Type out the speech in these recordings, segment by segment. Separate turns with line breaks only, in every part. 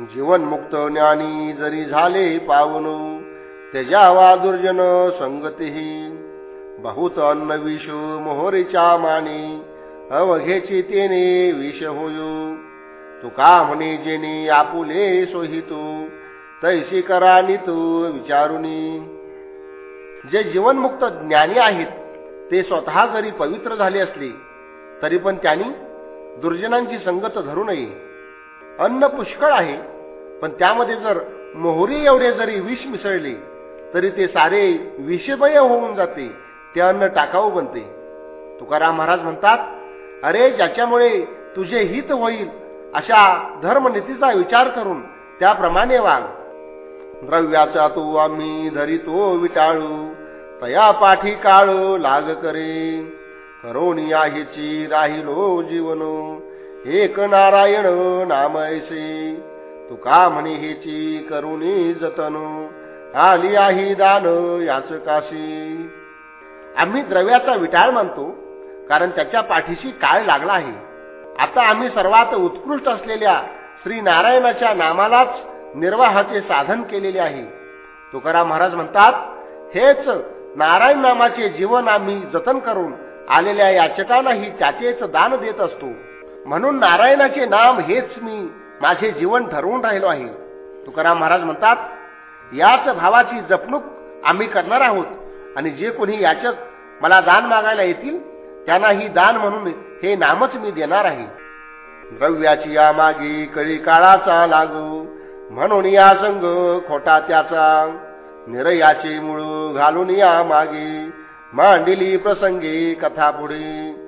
जीवनमुक्त ज्ञानी जरी झाले पावन त्याच्यावा दुर्जन संगतीही. बहुत अन्न विष मोहरीच्या माने अवघेची तेने विष होयो. तुका म्हणे जेने आपुले सोहितो तैसी करा तू विचारुनी. जे जीवनमुक्त ज्ञानी आहेत ते स्वतः जरी पवित्र झाले असले तरी पण त्यांनी दुर्जनांची संगत धरू नये. अन्न पुष्कळ आहे पण त्यामध्ये जर मोहरी एवढे जरी विष मिसळले तरी ते सारे विषमय होऊन जाते ते अन्न टाकाऊ बनते. तुकाराम महाराज म्हणतात अरे ज्याच्यामुळे तुझे हित होईल अशा धर्मनीतीचा विचार करून त्याप्रमाणे वाग. द्रव्याचा तो आम्ही धरितो विटाळू तया पाठी काळ लाग करे. करोनी आहेची राहिलो जीवन एक नारायण नाम ऐसे. तुका म्हणे हेची करुणी जतन? आली आही दान याच काशी. आम्ही द्रव्याचा विटाळ मानतो कारण त्याच्या पाठीशी काळ लागला आहे? आता आम्ही सर्वात उत्कृष्ट असलेल्या श्री नारायणाच्या नामालाच निर्वाहाचे साधन केलेले आहे. तुकाराम महाराज म्हणतात हेच नारायण नामाचे जीवन आम्ही जतन करून आलेल्या याचकांनाही त्याचेच दान देत असतो. म्हणून नारायणाचे नाम हेच मी माझे जीवन ठरवून राहिलो आहे. तुकाराम महाराज म्हणतात याच भावाची जपणूक आम्ही करणार आहोत आणि जे कोणी याचक मला दान मागायला येतील त्यांनाही दान म्हणून हे नामच मी देणार आहे. द्रव्याची या मागे कळी काळाचा लागू म्हणून या संग खोटा त्याचा. निरयाचे मूळ घालून या मागे मांडिली प्रसंगी कथा पुढे.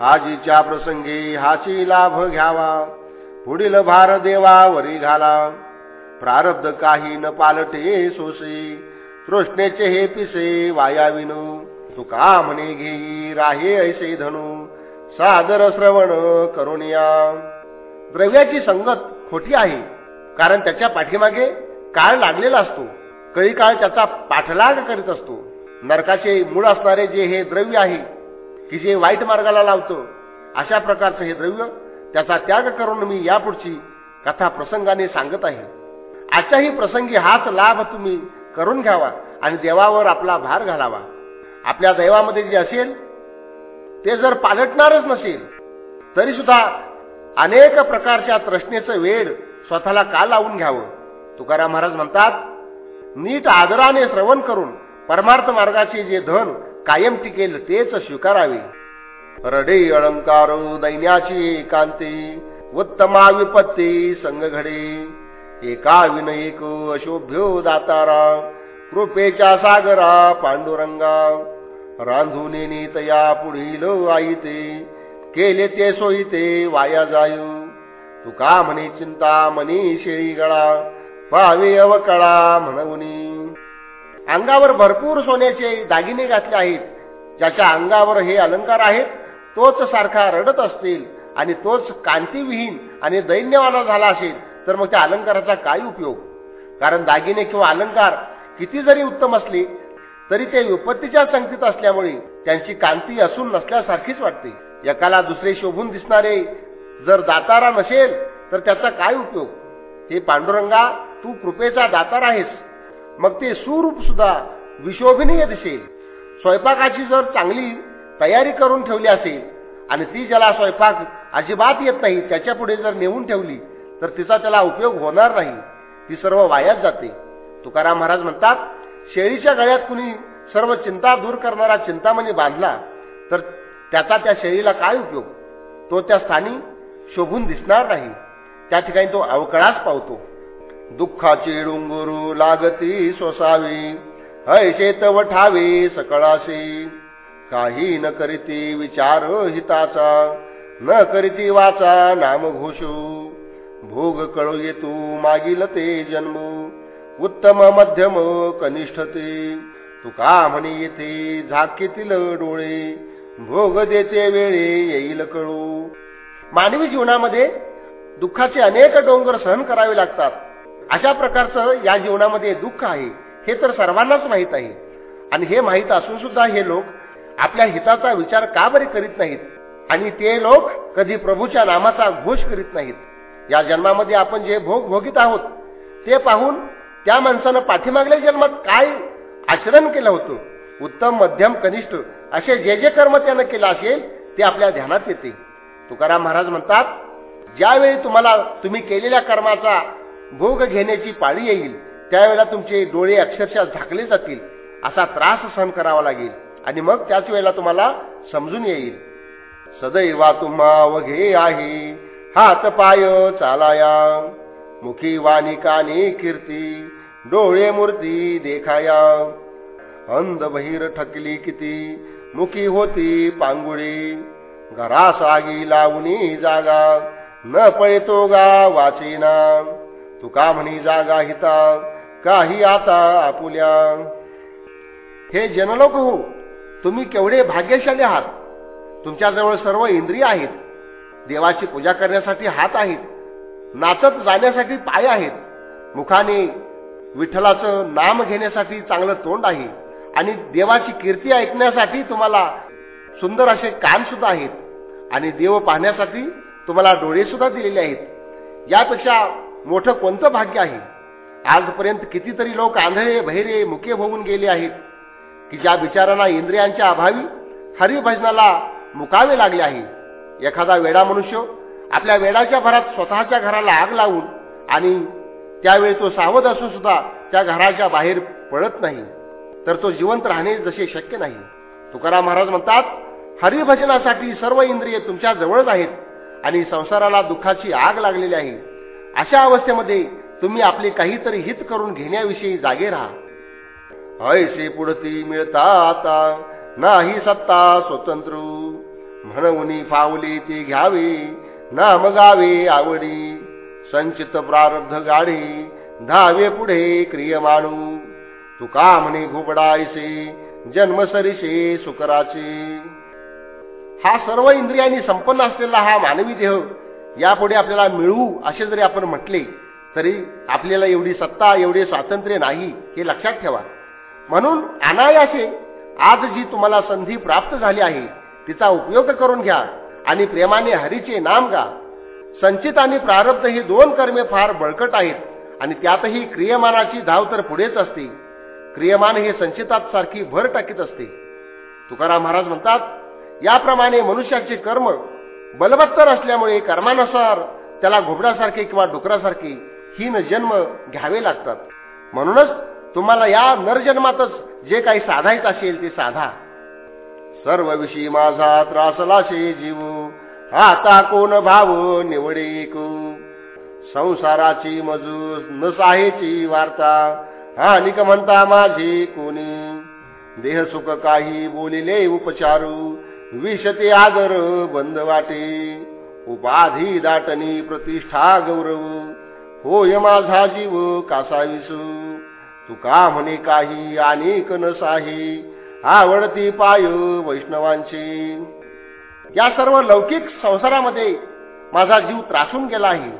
आजीच्या प्रसंगी हाची लाभ घ्यावा. पुढील भार देवा वरी घाला. प्रारब्ध काही न पालटे सोसे. तृष्णेचे हे पिसे वाया विनू. तुका म्हणे घेई राहे ऐसे धनु. सादर श्रवण करून द्रव्याची संगत खोटी आहे. कारण त्याच्या पाठीमागे काळ लागलेला असतो. कळी काळ त्याचा पाठलाग करीत असतो. नरकाचे मूळ असणारे जे हे द्रव्य आहे की जे वाईट मार्गाला लावतं अशा प्रकारचं हे द्रव्य त्याचा त्याग करून मी यापुढची कथा प्रसंगाने सांगत आहे. आजच्याही प्रसंगी हाच लाभ तुम्ही करून घ्यावा आणि देवावर आपला भार घालावा. आपल्या दैवामध्ये जे असेल ते जर पालटणारच नसेल तरी सुद्धा अनेक प्रकारच्या तृष्णेचं वेळ स्वतःला का लावून घ्यावं? तुकाराम महाराज म्हणतात नीट आदराने श्रवण करून परमार्थ मार्गाचे जे धन कायम टिकेल तेच स्वीकारावे. रडे अलंकार दैन्याची एकांती उत्तमा विपत्ती संघ घडे. एका विनयक अशोभ्यो दातारा कृपेच्या सागरा पांडुरंगा. रांधून तया पुढील आईते केले ते सोयीते वाया जायू. तुका म्हणे चिंता मनी शेळी गळा पावे अवकळा म्हणवनी. अंगावर भरपूर सोन्याचे दागिने घातले आहेत. ज्याच्या अंगावर हे अलंकार आहेत तोच सारखा रडत असतील आणि तोच कांतीविहीन आणि दैन्यवाना झाला असेल तर मग त्या अलंकाराचा काय उपयोग? कारण दागिने किंवा अलंकार किती जरी उत्तम असले तरी ते विपत्तीच्या संगतीत असल्यामुळे त्यांची कांती असून नसल्यासारखीच वाटते. एकाला दुसरे शोभून दिसणारे जर दातारा नसेल तर त्याचा काय उपयोग? हे पांडुरंगा तू कृपेचा दातार आहेस. मग ते सुरूप सुद्धा विशोभनीय दिसेल. स्वयंपाकाची जर चांगली तयारी करून ठेवली असेल आणि ती ज्याला स्वयंपाक अजिबात येत नाही त्याच्या पुढे जर नेऊन ठेवली तर तिचा त्याला उपयोग होणार नाही. ती सर्व वायात जाते. तुकाराम महाराज म्हणतात शेळीच्या गळ्यात कुणी सर्व चिंता दूर करणारा चिंतामणी बांधला तर त्याचा त्या शेळीला काय उपयोग? तो त्या स्थानी शोभून दिसणार नाही. त्या ठिकाणी तो अवकळाच पावतो. दुःखाची डोंगरू लागती सोसावी. ऐशेत वठावे सकळाशी. काही न करीती विचार हिताचा न करीती वाचा नाम घोषू भोग कळू येतू मागील ते जन्म. उत्तम मध्यम कनिष्ठ ते तुका म्हणे येथे झाकीतील डोळे. भोग देते वेळे येईल कळू. मानवी जीवनामध्ये दुःखाचे अनेक डोंगर सहन करावे लागतात. अशा प्रकारचं या जीवनामध्ये दुःख आहे हे तर सर्वांनाच माहीत आहे. आणि हे माहीत असून सुद्धा हे लोक आपल्या हिताचा विचार का बरे करीत नाहीत? आणि ते लोक कधी प्रभूच्या नामाचा घोष करीत नाहीत. या जन्मामध्ये आपण जे भोग भोगीत आहोत ते पाहून त्या माणसानं पाठीमागल्या जन्मात काय आचरण केलं होतं? उत्तम मध्यम कनिष्ठ असे जे जे कर्म त्यानं केलं असेल ते आपल्या ध्यानात येते. तुकाराम महाराज म्हणतात ज्यावेळी तुम्हाला तुम्ही केलेल्या कर्माचा भोग घेण्याची पाळी येईल त्यावेळेला तुमचे डोळे अक्षरशः झाकले जातील असा त्रास सहन करावा लागेल आणि मग त्याच वेळेला तुम्हाला समजून येईल. सदैवा तुम्हा वघे आहे हात पाय चालाया. मुखी वाणी कानी कीर्ती डोळे मूर्ती देखाया. अंध बहिर ठकली किती मुखी होती पांगुळी. घरास आगी लावणी जागा न पळतो गा वाचेना. तुका म्हणी जागा हिता? काही आता आपुल्या? हे जनलोक हो तुम्ही केवढे भाग्यशाली आहात. तुमच्याजवळ सर्व इंद्रिय आहेत. देवाची पूजा करण्यासाठी हात आहेत. नाचत जाण्यासाठी पाय आहेत. मुखाने विठ्ठलाचं नाम घेण्यासाठी चांगलं तोंड आहे. आणि देवाची कीर्ती ऐकण्यासाठी तुम्हाला सुंदर असे कान सुद्धा आहेत. आणि देव पाहण्यासाठी तुम्हाला डोळे सुद्धा दिलेले आहेत. यापेक्षा मोठं कोणतं भाग्य आहे? आजपर्यंत कितीतरी लोक आंधळे बहिरे मुके होऊन गेले आहेत की ज्या विचारांना इंद्रियांच्या अभावी हरिभजनाला मुकावे लागले आहे. एखादा वेडा मनुष्य आपल्या वेडाच्या भरात स्वतःच्या घराला आग लावून आणि त्यावेळी तो सावध असून सुद्धा त्या घराच्या बाहेर पडत नाही तर तो जिवंत राहणे जसे शक्य नाही. तुकाराम महाराज म्हणतात हरिभजनासाठी सर्व इंद्रिय तुमच्या जवळच आहेत आणि संसाराला दुःखाची आग लागलेली आहे. अशा अवस्थेमध्ये तुम्ही आपले काहीतरी हित करून घेण्याविषयी जागे राहा. ऐसे पुढती मिळता आता नाही सत्ता स्वतंत्र. म्हणून फावली ती घ्यावी नाम गावे आवडी. संचित प्रारब्ध गाडी धावे पुढे क्रियमाणू तुका म्हणे घुबडायसे जन्मसरीशे सुकराचे. हा सर्व इंद्रियांनी संपन्न असलेला हा मानवी देह यापुढे आपल्याला मिळवू असे जरी आपण म्हटले तरी आपल्याला एवढी सत्ता एवढे स्वातंत्र्य नाही हे लक्षात ठेवा. म्हणून अनायासे आज जी तुम्हाला संधी प्राप्त झाली आहे तिचा उपयोग करून घ्या आणि प्रेमाने हरीचे नाम गा. संचित आणि प्रारब्ध ही दोन कर्मे फार बळकट आहेत आणि त्यातही क्रियमानाची धाव तर पुढेच असते. क्रियमान हे संचितात सारखी भर टाकीत असते. तुकाराम महाराज म्हणतात याप्रमाणे मनुष्याचे कर्म बलबत्तर असल्यामुळे कर्मानुसार त्याला घोबड्यासारखे किंवा डुकरासारखे हीन जन्म घ्यावे लागतात. म्हणूनच तुम्हाला या नरजन्मातच जे काही साधायचं असेल ते साधा. सर्व विषयी माझा त्रासलाशे जीव आता कोण भाव निवडे संसाराची मजूर न साहेची वार्ता हानिक म्हणता माझे कोणी. देह सुख काही बोलिले उपचारू विषते आदर बंद वाटे उपाधी दाटणी प्रतिष्ठा गौरव. होय माझा जीव कासाविसू तुका म्हणे काही अनेक नसाही. आवडती पाय वैष्णवांची. या सर्व लौकिक संसारामध्ये माझा जीव त्रासून गेला आहे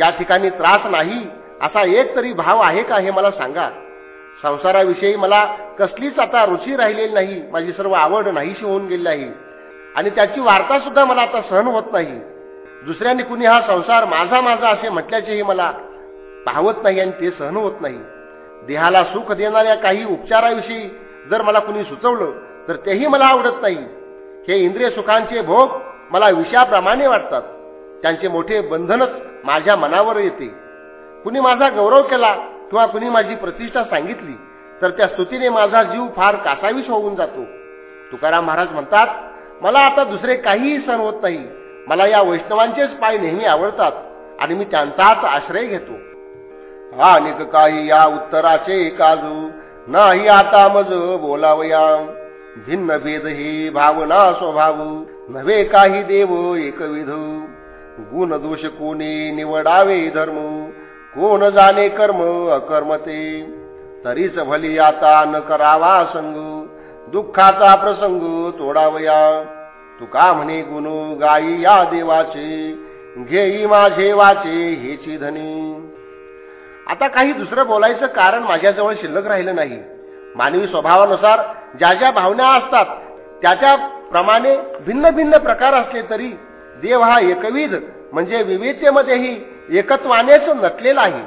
या ठिकाणी त्रास नाही असा एक तरी भाव आहे का हे मला सांगा. संसाराविषयी मला कसलीच आता रुची राहिलेली नाही. माझी सर्व आवड नाहीशी होऊन गेली आहे. आणि त्याची वार्ता सुद्धा मला आता सहन होत नाही. दुसऱ्यांनी कुणी हा संसार माझा माझा असे म्हटल्याचेही मला पाहवत नाही आणि ते सहन होत नाही. देहाला सुख देणाऱ्या काही उपचाराविषयी जर मला कुणी सुचवलं तर तेही मला आवडत नाही. हे इंद्रिय सुखांचे भोग मला विषयाप्रमाणे वाटतात. त्यांचे मोठे बंधनच माझ्या मनावर येते. कुणी माझा गौरव केला किंवा कुणी माझी प्रतिष्ठा सांगितली तर त्या स्तुतीने माझा जीव फार कासावीस होऊन जातो. तुकाराम महाराज म्हणतात मला आता दुसरे काहीही सण होत नाही. मला या वैष्णवांचेच पाय नेहमी आवडतात आणि मी त्यांचाच आश्रय घेतो. अनेक काही या उत्तराचे काजू नाही आता मज बोलावया. भिन्न भेद ही भावना स्वभाव नव्हे काही देव एकविध गुण दोष कोणी निवडावे धर्म कोण जाणे कर्म अकर्मते. तरीच भली आता न करावा संग. दुःखाचा प्रसंग तोडावया. तुका म्हणे गुण गाई या देवाचे घेई माझे वाचे हेची धनी. आता काही दुसरं बोलायचं कारण माझ्याजवळ शिल्लक राहिलं नाही. मानवी स्वभावानुसार ज्या ज्या भावना असतात त्याच्या प्रमाणे भिन्न भिन्न प्रकार असले तरी देव हा एकविध म्हणजे विविधतेमध्येही एकत्वानेच नटलेला आहे.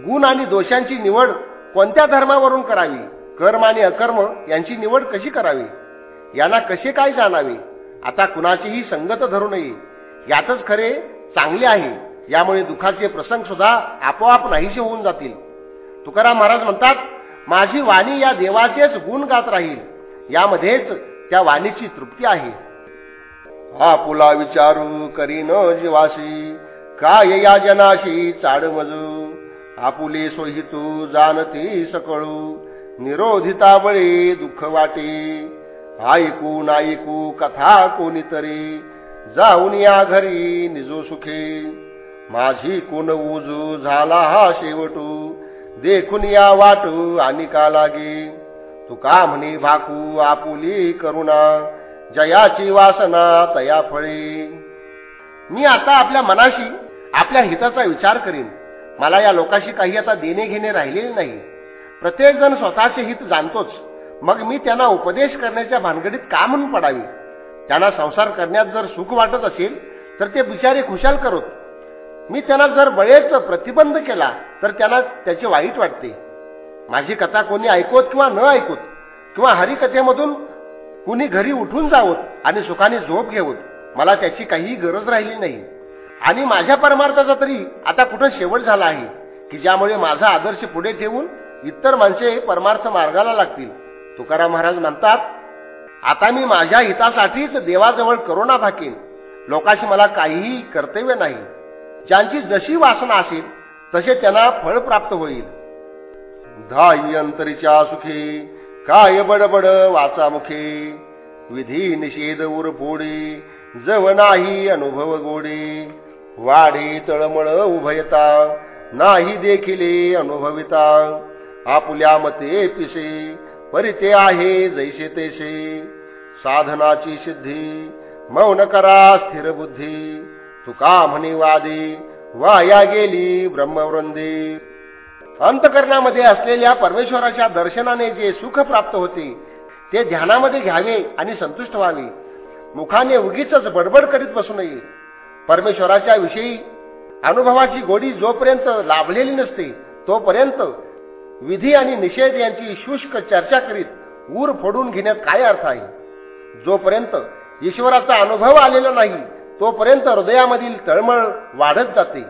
गुण आणि दोषांची निवड कोणत्या धर्मावरून करावी? कर्म आणि अकर्म यांची निवड कशी करावी? यांना कसे काय जाणावे? आता कुणाचीही संगत धरू नये. यातच खरे चांगले आहे. यामुळे दुःखाचे प्रसंग सुद्धा आपोआप नाहीसे होऊन जातील. तुकाराम महाराज म्हणतात माझी वाणी या देवाचेच गुण गात राहील. यामध्येच त्या वाणीची तृप्ती आहे. आपुला विचारू करीन जीवाशी. काय या जनाशी चाड मजू आपुले सोहितू जाणती सकळू. निरोधिता बळे दुःख वाटे. ऐकू नाईकू कथा कोणीतरी जाऊन या घरी निजो सुखे. माझी कोण उजू झाला हा शेवटू. देखून या वाटू आणि का लागे. तुका म्हणे भाकू आपुली करुणा. जयाची वासना तया फळे. मी आता आपल्या मनाशी आपल्या हिताचा विचार करीन. मला या लोकाशी काही आता देणे घेणे राहिलेले नाही. प्रत्येक जण स्वतःचे हित जाणतोच. मग मी त्यांना उपदेश करण्याच्या भानगडीत का म्हणून पडावी? त्यांना संसार करण्यात जर सुख वाटत असेल तर ते बिचारे खुशाल करत. मी त्यांना जर बळेच प्रतिबंध केला तर त्यांना त्याचे वाईट वाटते. माझी कथा कोणी ऐकोत किंवा न ऐकोत किंवा हरिकथेमधून कुणी घरी उठून जावत आणि सुखाने झोप घेवत मला त्याची काही गरज राहिली नाही. आणि माझ्या परमार्थाचा तरी आता कुठं शेवट झाला आहे की ज्यामुळे माझा आदर्श पुढे ठेवून इतर माणसे परमार्थ मार्गाला लागतील. तुकाराम महाराज म्हणतात आता मी माझ्या हितासाठीच देवाजवळ करोना भाकेन. लोकांशी मला काहीही कर्तव्य नाही. ज्यांची जशी वासना असेल तसे त्यांना फळ प्राप्त होईल. धाई अंतरीच्या सुखी काय बडबड वाचा मुखे. विधी निषेध उरफोडी जव नाही अनुभव गोडी. वाढी तळमळ उभयता नाही देखिले अनुभविता. आपुल्या मते पिसे परिते आहे जैसे तेसे साधनाची सिद्धी मौन करा स्थिर बुद्धी. तुका म्हणी वादी वाया गेली ब्रह्मवृंदी. अंतकरणामध्ये असलेल्या परमेश्वराच्या दर्शनाने जे सुख प्राप्त होते ते ध्यानामध्ये घ्यावे आणि संतुष्ट व्हावे. मुखाने उगीच बडबड करीत बसू नये. परमेश्वराच्या विषयी अनुभवाची गोडी जोपर्यंत लाभलेली नसते तोपर्यंत विधी आणि निषेध यांची शुष्क चर्चा करीत ऊर फोडून घेण्यात काय अर्थ आहे? जोपर्यंत ईश्वराचा अनुभव आलेला नाही तोपर्यंत हृदयामधील तळमळ वाढत जाते.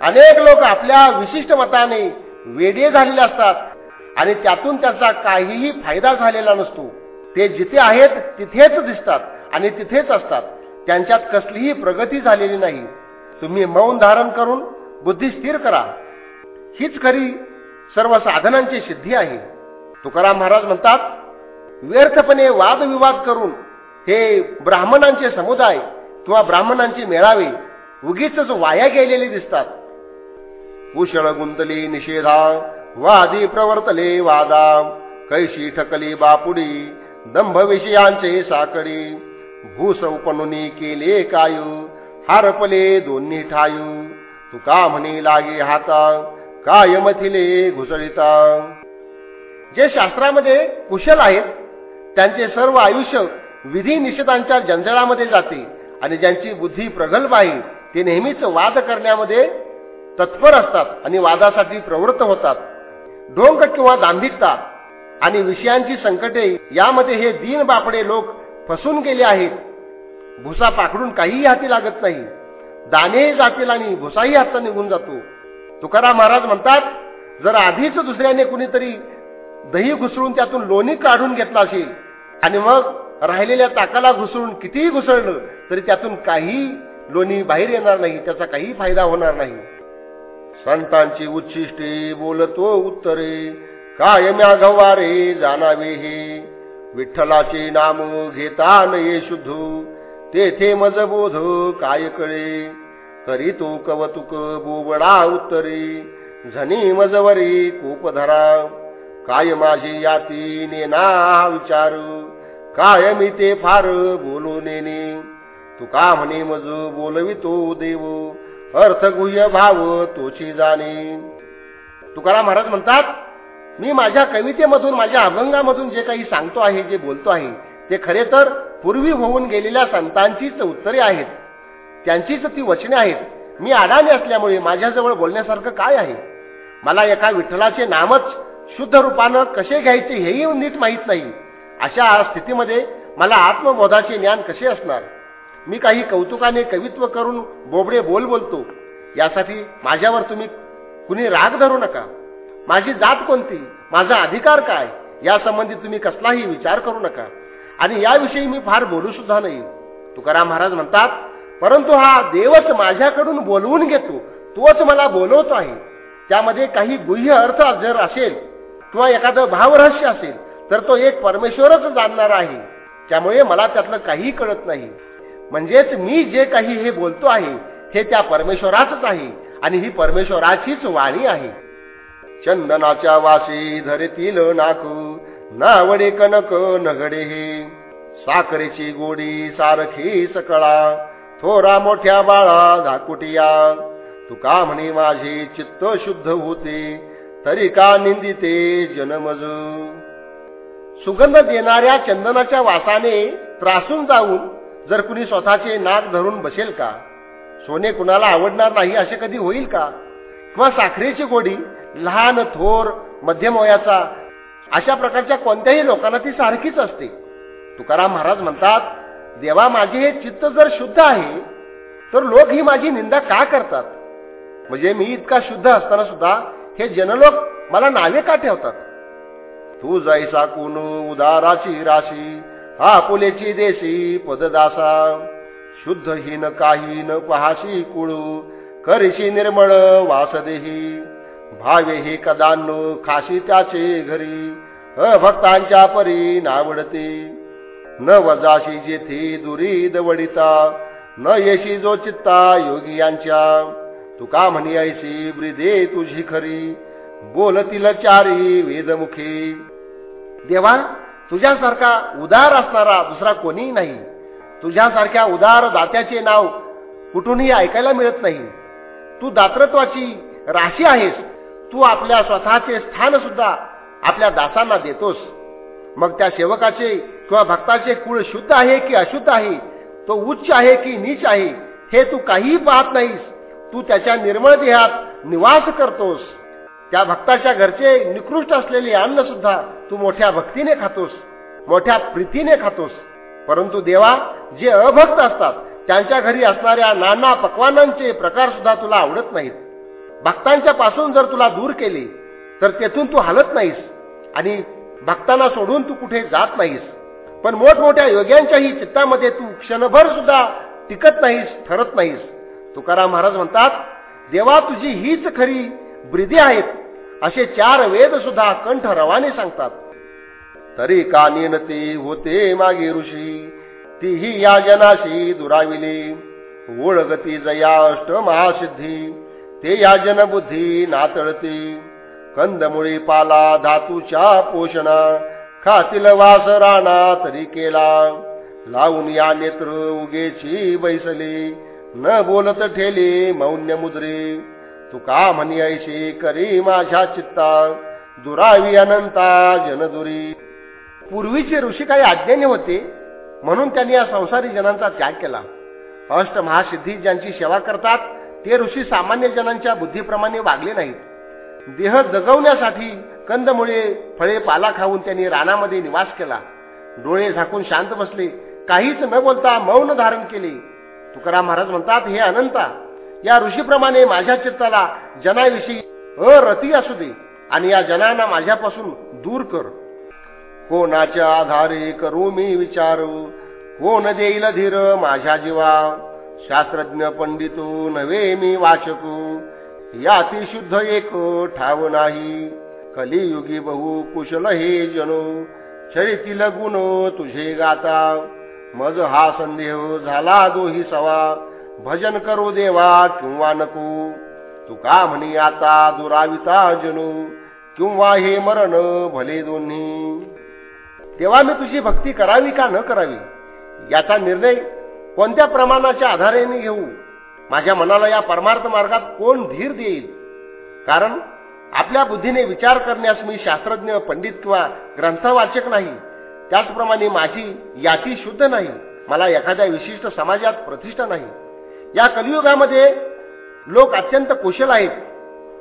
अनेक लोक आपल्या विशिष्ट मताने वेडे झालेले असतात आणि त्यातून त्याचा काहीही फायदा झालेला नसतो. ते जिथे आहेत तिथेच दिसतात आणि तिथेच असतात. त्यांच्यात कसलीही प्रगती झालेली नाही. तुम्ही मौन धारण करून बुद्धी स्थिर करा. हीच खरी सर्व साधनांची सिद्धी आहे. तुकाराम महाराज म्हणतात व्यर्थपणे वादविवाद करून हे ब्राह्मणांचे समुदाय किंवा ब्राह्मणांचे मेळावे उगीच वाया गेलेले दिसतात. कुशळ गुंतली निषेधा वादी प्रवर्तले वादा कैशी ठकली बापुडी दंभ विषयांचे साकडी भूसौपनुनी केले कायू हारपले दोन्ही ठायू तुका म्हणे लागे हाता कायमथिले घुसळीता घुसळिता जे शास्त्रामध्ये कुशल आहेत त्यांचे सर्व आयुष्य विधी निषेधांच्या जंजळामध्ये जाते आणि ज्यांची बुद्धी प्रगल्भ आहे ते नेहमीच वाद करण्यामध्ये तत्पर असतात आणि वादासाठी प्रवृत्त होतात. ढोंग किंवा दांभिकता आणि विषयांची संकटे यामध्ये हे दीन बापडे लोक फसून गेले आहेत. भुसा पाकडून काहीही हाती लागत नाही. दाणेही जातील आणि भुसाही हातात निघून जातो. तुकाराम महाराज म्हणतात जर आधीच दुसऱ्याने कुणीतरी दही घुसळून त्यातून लोणी काढून घेतला असेल आणि मग राहिलेल्या ताकाला घुसळून कितीही घुसळलं तरी त्यातून काही लोणी बाहेर येणार नाही त्याचा काही फायदा होणार नाही. संतांची उच्चिष्टे बोलतो उत्तरे कायम्या गवारे जाणावे हे. विठ्ठलाचे नाम घेता नये शुद्ध तेथे मज बोध काय कळे? तरी तो कवतुक बोबडा उत्तरी. झनी मजवरी कोपधरा. काय माझी याती नेना विचार. काय मी ते फार बोलू नेने. तुका म्हणे मज बोलवितो देव. अर्थ गुह्य भाव तोची जाणे. तुकाराम महाराज म्हणतात मी माझ्या कवितेमधून माझ्या अभंगामधून जे काही सांगतो आहे जे बोलतो आहे ते खरे तर पूर्वी होऊन गेलेल्या संतांचीच उत्तरे आहेत. त्यांचीच ती वचने आहेत. मी आडाणी असल्यामुळे माझ्याजवळ बोलण्यासारखं काय आहे? मला एका विठ्ठलाचे नामच शुद्ध रूपानं कसे घ्यायचे हेही नीट माहीत नाही. अशा स्थितीमध्ये मला आत्मबोधाचे ज्ञान कसे असणार? मी काही कौतुकाने कवित्व करून बोबडे बोल बोलतो. यासाठी माझ्यावर तुम्ही कुणी राग धरू नका. माझी जात कोणती? माझा अधिकार काय? यासंबंधी तुम्ही कसलाही विचार करू नका. आणि याविषयी मी फार बोलू सुद्धा नाही. तुकाराम महाराज म्हणतात परंतु हा देवच माझ्याकडून बोलवून घेतो तोच मला बोलवतो आहे. त्यामध्ये काही गुह्य अर्थ जर असेल किंवा एखादं भावरहस्य असेल तर तो एक परमेश्वरच जाणणार आहे. त्यामुळे मला त्यातलं काही कळत नाही. म्हणजेच मी जे काही हे बोलतो आहे हे त्या परमेश्वराचच आहे आणि ही परमेश्वराचीच वाणी आहे. चंदनाच्या वाशी धरतील नाकू नावडे कनक नगडे हे. साखरेची गोडी सारखी सकळा थोरा मोठ्या बाळा धाकुटिया तुका म्हणे माझे चित्त शुद्ध होते तरी का निंदिते जनमज? सुगंध देणाऱ्या चंदनाच्या वासाने त्रासून जाऊन जर कुणी स्वतःचे नाक धरून बसेल का? सोने कुणाला आवडणार नाही असे कधी होईल का? किंवा साखरेची गोडी लहान थोर मध्यम वयाचा अशा प्रकारच्या कोणत्याही लोकांना ती सारखीच असते. तुकाराम महाराज म्हणतात देवा माझे हे चित्त जर शुद्ध आहे तर लोक ही माझी निंदा का करतात? म्हणजे मी इतका शुद्ध असताना सुद्धा हे जनलोक मला नावे का ठेवतात? तू जैसा कुण उदाराची राशी हा पुलेची देशी पददासा. शुद्ध न काही न पहाशी कुळू करीशी निर्मळ वासदेही. भावे हे कदान खाशी त्याचे घरी अभक्तांच्या परी नावडते. न वजाशी जेथे दुरी दवडिता न येशी जो चित्ता योगी यांच्या. तुका म्हणी ऐशी ब्रिदे तुझी खरी? बोलतील चारी वेदमुखी. देवा तुझ्यासारखा उदार असणारा दुसरा कोणीही नाही. तुझ्यासारख्या उदार दात्याचे नाव कुठूनही ऐकायला मिळत नाही. तू दातृत्वाची राशी आहेस. तू आपल्या स्वतःचे स्थान सुद्धा आपल्या दासांना देतोस. मग त्या सेवकाचे किंवा भक्ताचे कुळ शुद्ध आहे की अशुद्ध आहे? तो उच्च आहे की नीच आहे? हे तू काहीही पाहत नाहीस. तू त्याच्या निर्मळ देहात निवास करतोस. त्या भक्ताच्या घरचे निकृष्ट असलेले अन्न सुद्धा तू मोठ्या भक्तीने खातोस मोठ्या प्रीतीने खातोस. परंतु देवा जे अभक्त असतात त्यांच्या घरी असणाऱ्या नाना पक्वानांचे प्रकार सुद्धा तुला आवडत नाहीत. भक्तांच्या पासून जर तुला दूर केले तर तेथून तू हलत नाहीस. आणि भक्तांना सोडून तू कुठे जात नाहीस. पण मोठमोठ्या योग्यांच्याही चित्तामध्ये तू क्षणभर सुद्धा टिकत नाहीस ठरत नाहीस. तुकाराम महाराज म्हणतात देवा तुझी हीच खरी ब्रिदी आहेत. असे चार वेद सुद्धा कंठ रवाने सांगतात. तरी का निनती होते मागे ऋषी तीही या जनाशी दुराविली. ओळगती जया अष्ट महासिद्धी ते या जनबुद्धी नातळती. कंदमुळी पाला धातूच्या पोषणा खातील वास राणा तरी केला. लावून या नेत्र उगेची बैसली न बोलत ठेली मौन्य मुद्री. तुका म्हणी ऐशी करी माझ्या चित्ता दुरावी अनंता जनदुरी. पूर्वीचे ऋषी काही आज्ञाने होते म्हणून त्यांनी या संसारी जनांचा त्याग केला. अष्ट महासिद्धी ज्यांची सेवा करतात ते ऋषी सामान्य जनांच्या बुद्धीप्रमाणे वागले नाहीत. देह जगवण्यासाठी कंदमुळे फळे पाला खाऊन त्यांनी रानामध्ये निवास केला. डोळे झाकून शांत बसले. काहीच न बोलता मौन धारण केले. तुकाराम महाराज म्हणतात हे अनंता या ऋषीप्रमाणे माझ्या चित्ताला जनाविषयी अरती असू दे आणि या जनांना माझ्यापासून दूर कर. कोणाच्या आधारे करू मी विचारू? कोण देईल धीर माझ्या जीवा? शास्त्रज्ञ पंडितू नव्हे मी वाचकू. याती शुद्ध एक ठाव नाही. कलियुगी बहु कुशल हे जनो चरितील गुण तुझे गाता. मज हा संदेह झाला दोही सवा. भजन करू देवा किंवा नको. तू का म्हणी आता दुराविता जनू किंवा हे मरण भले दोन्ही? तेव्हा मी तुझी भक्ती करावी का न करावी? याचा निर्णय कोणत्या प्रमाणाच्या आधारेने घेऊ? माझ्या मनाला या परमार्थ मार्गात कोण धीर देईल? कारण आपल्या बुद्धीने विचार करण्यास मी शास्त्रज्ञ पंडित किंवा ग्रंथवाचक नाही. त्याचप्रमाणे माझी याची शुद्ध नाही. मला एखाद्या विशिष्ट समाजात प्रतिष्ठा नाही. या कलियुगामध्ये लोक अत्यंत कुशल आहेत.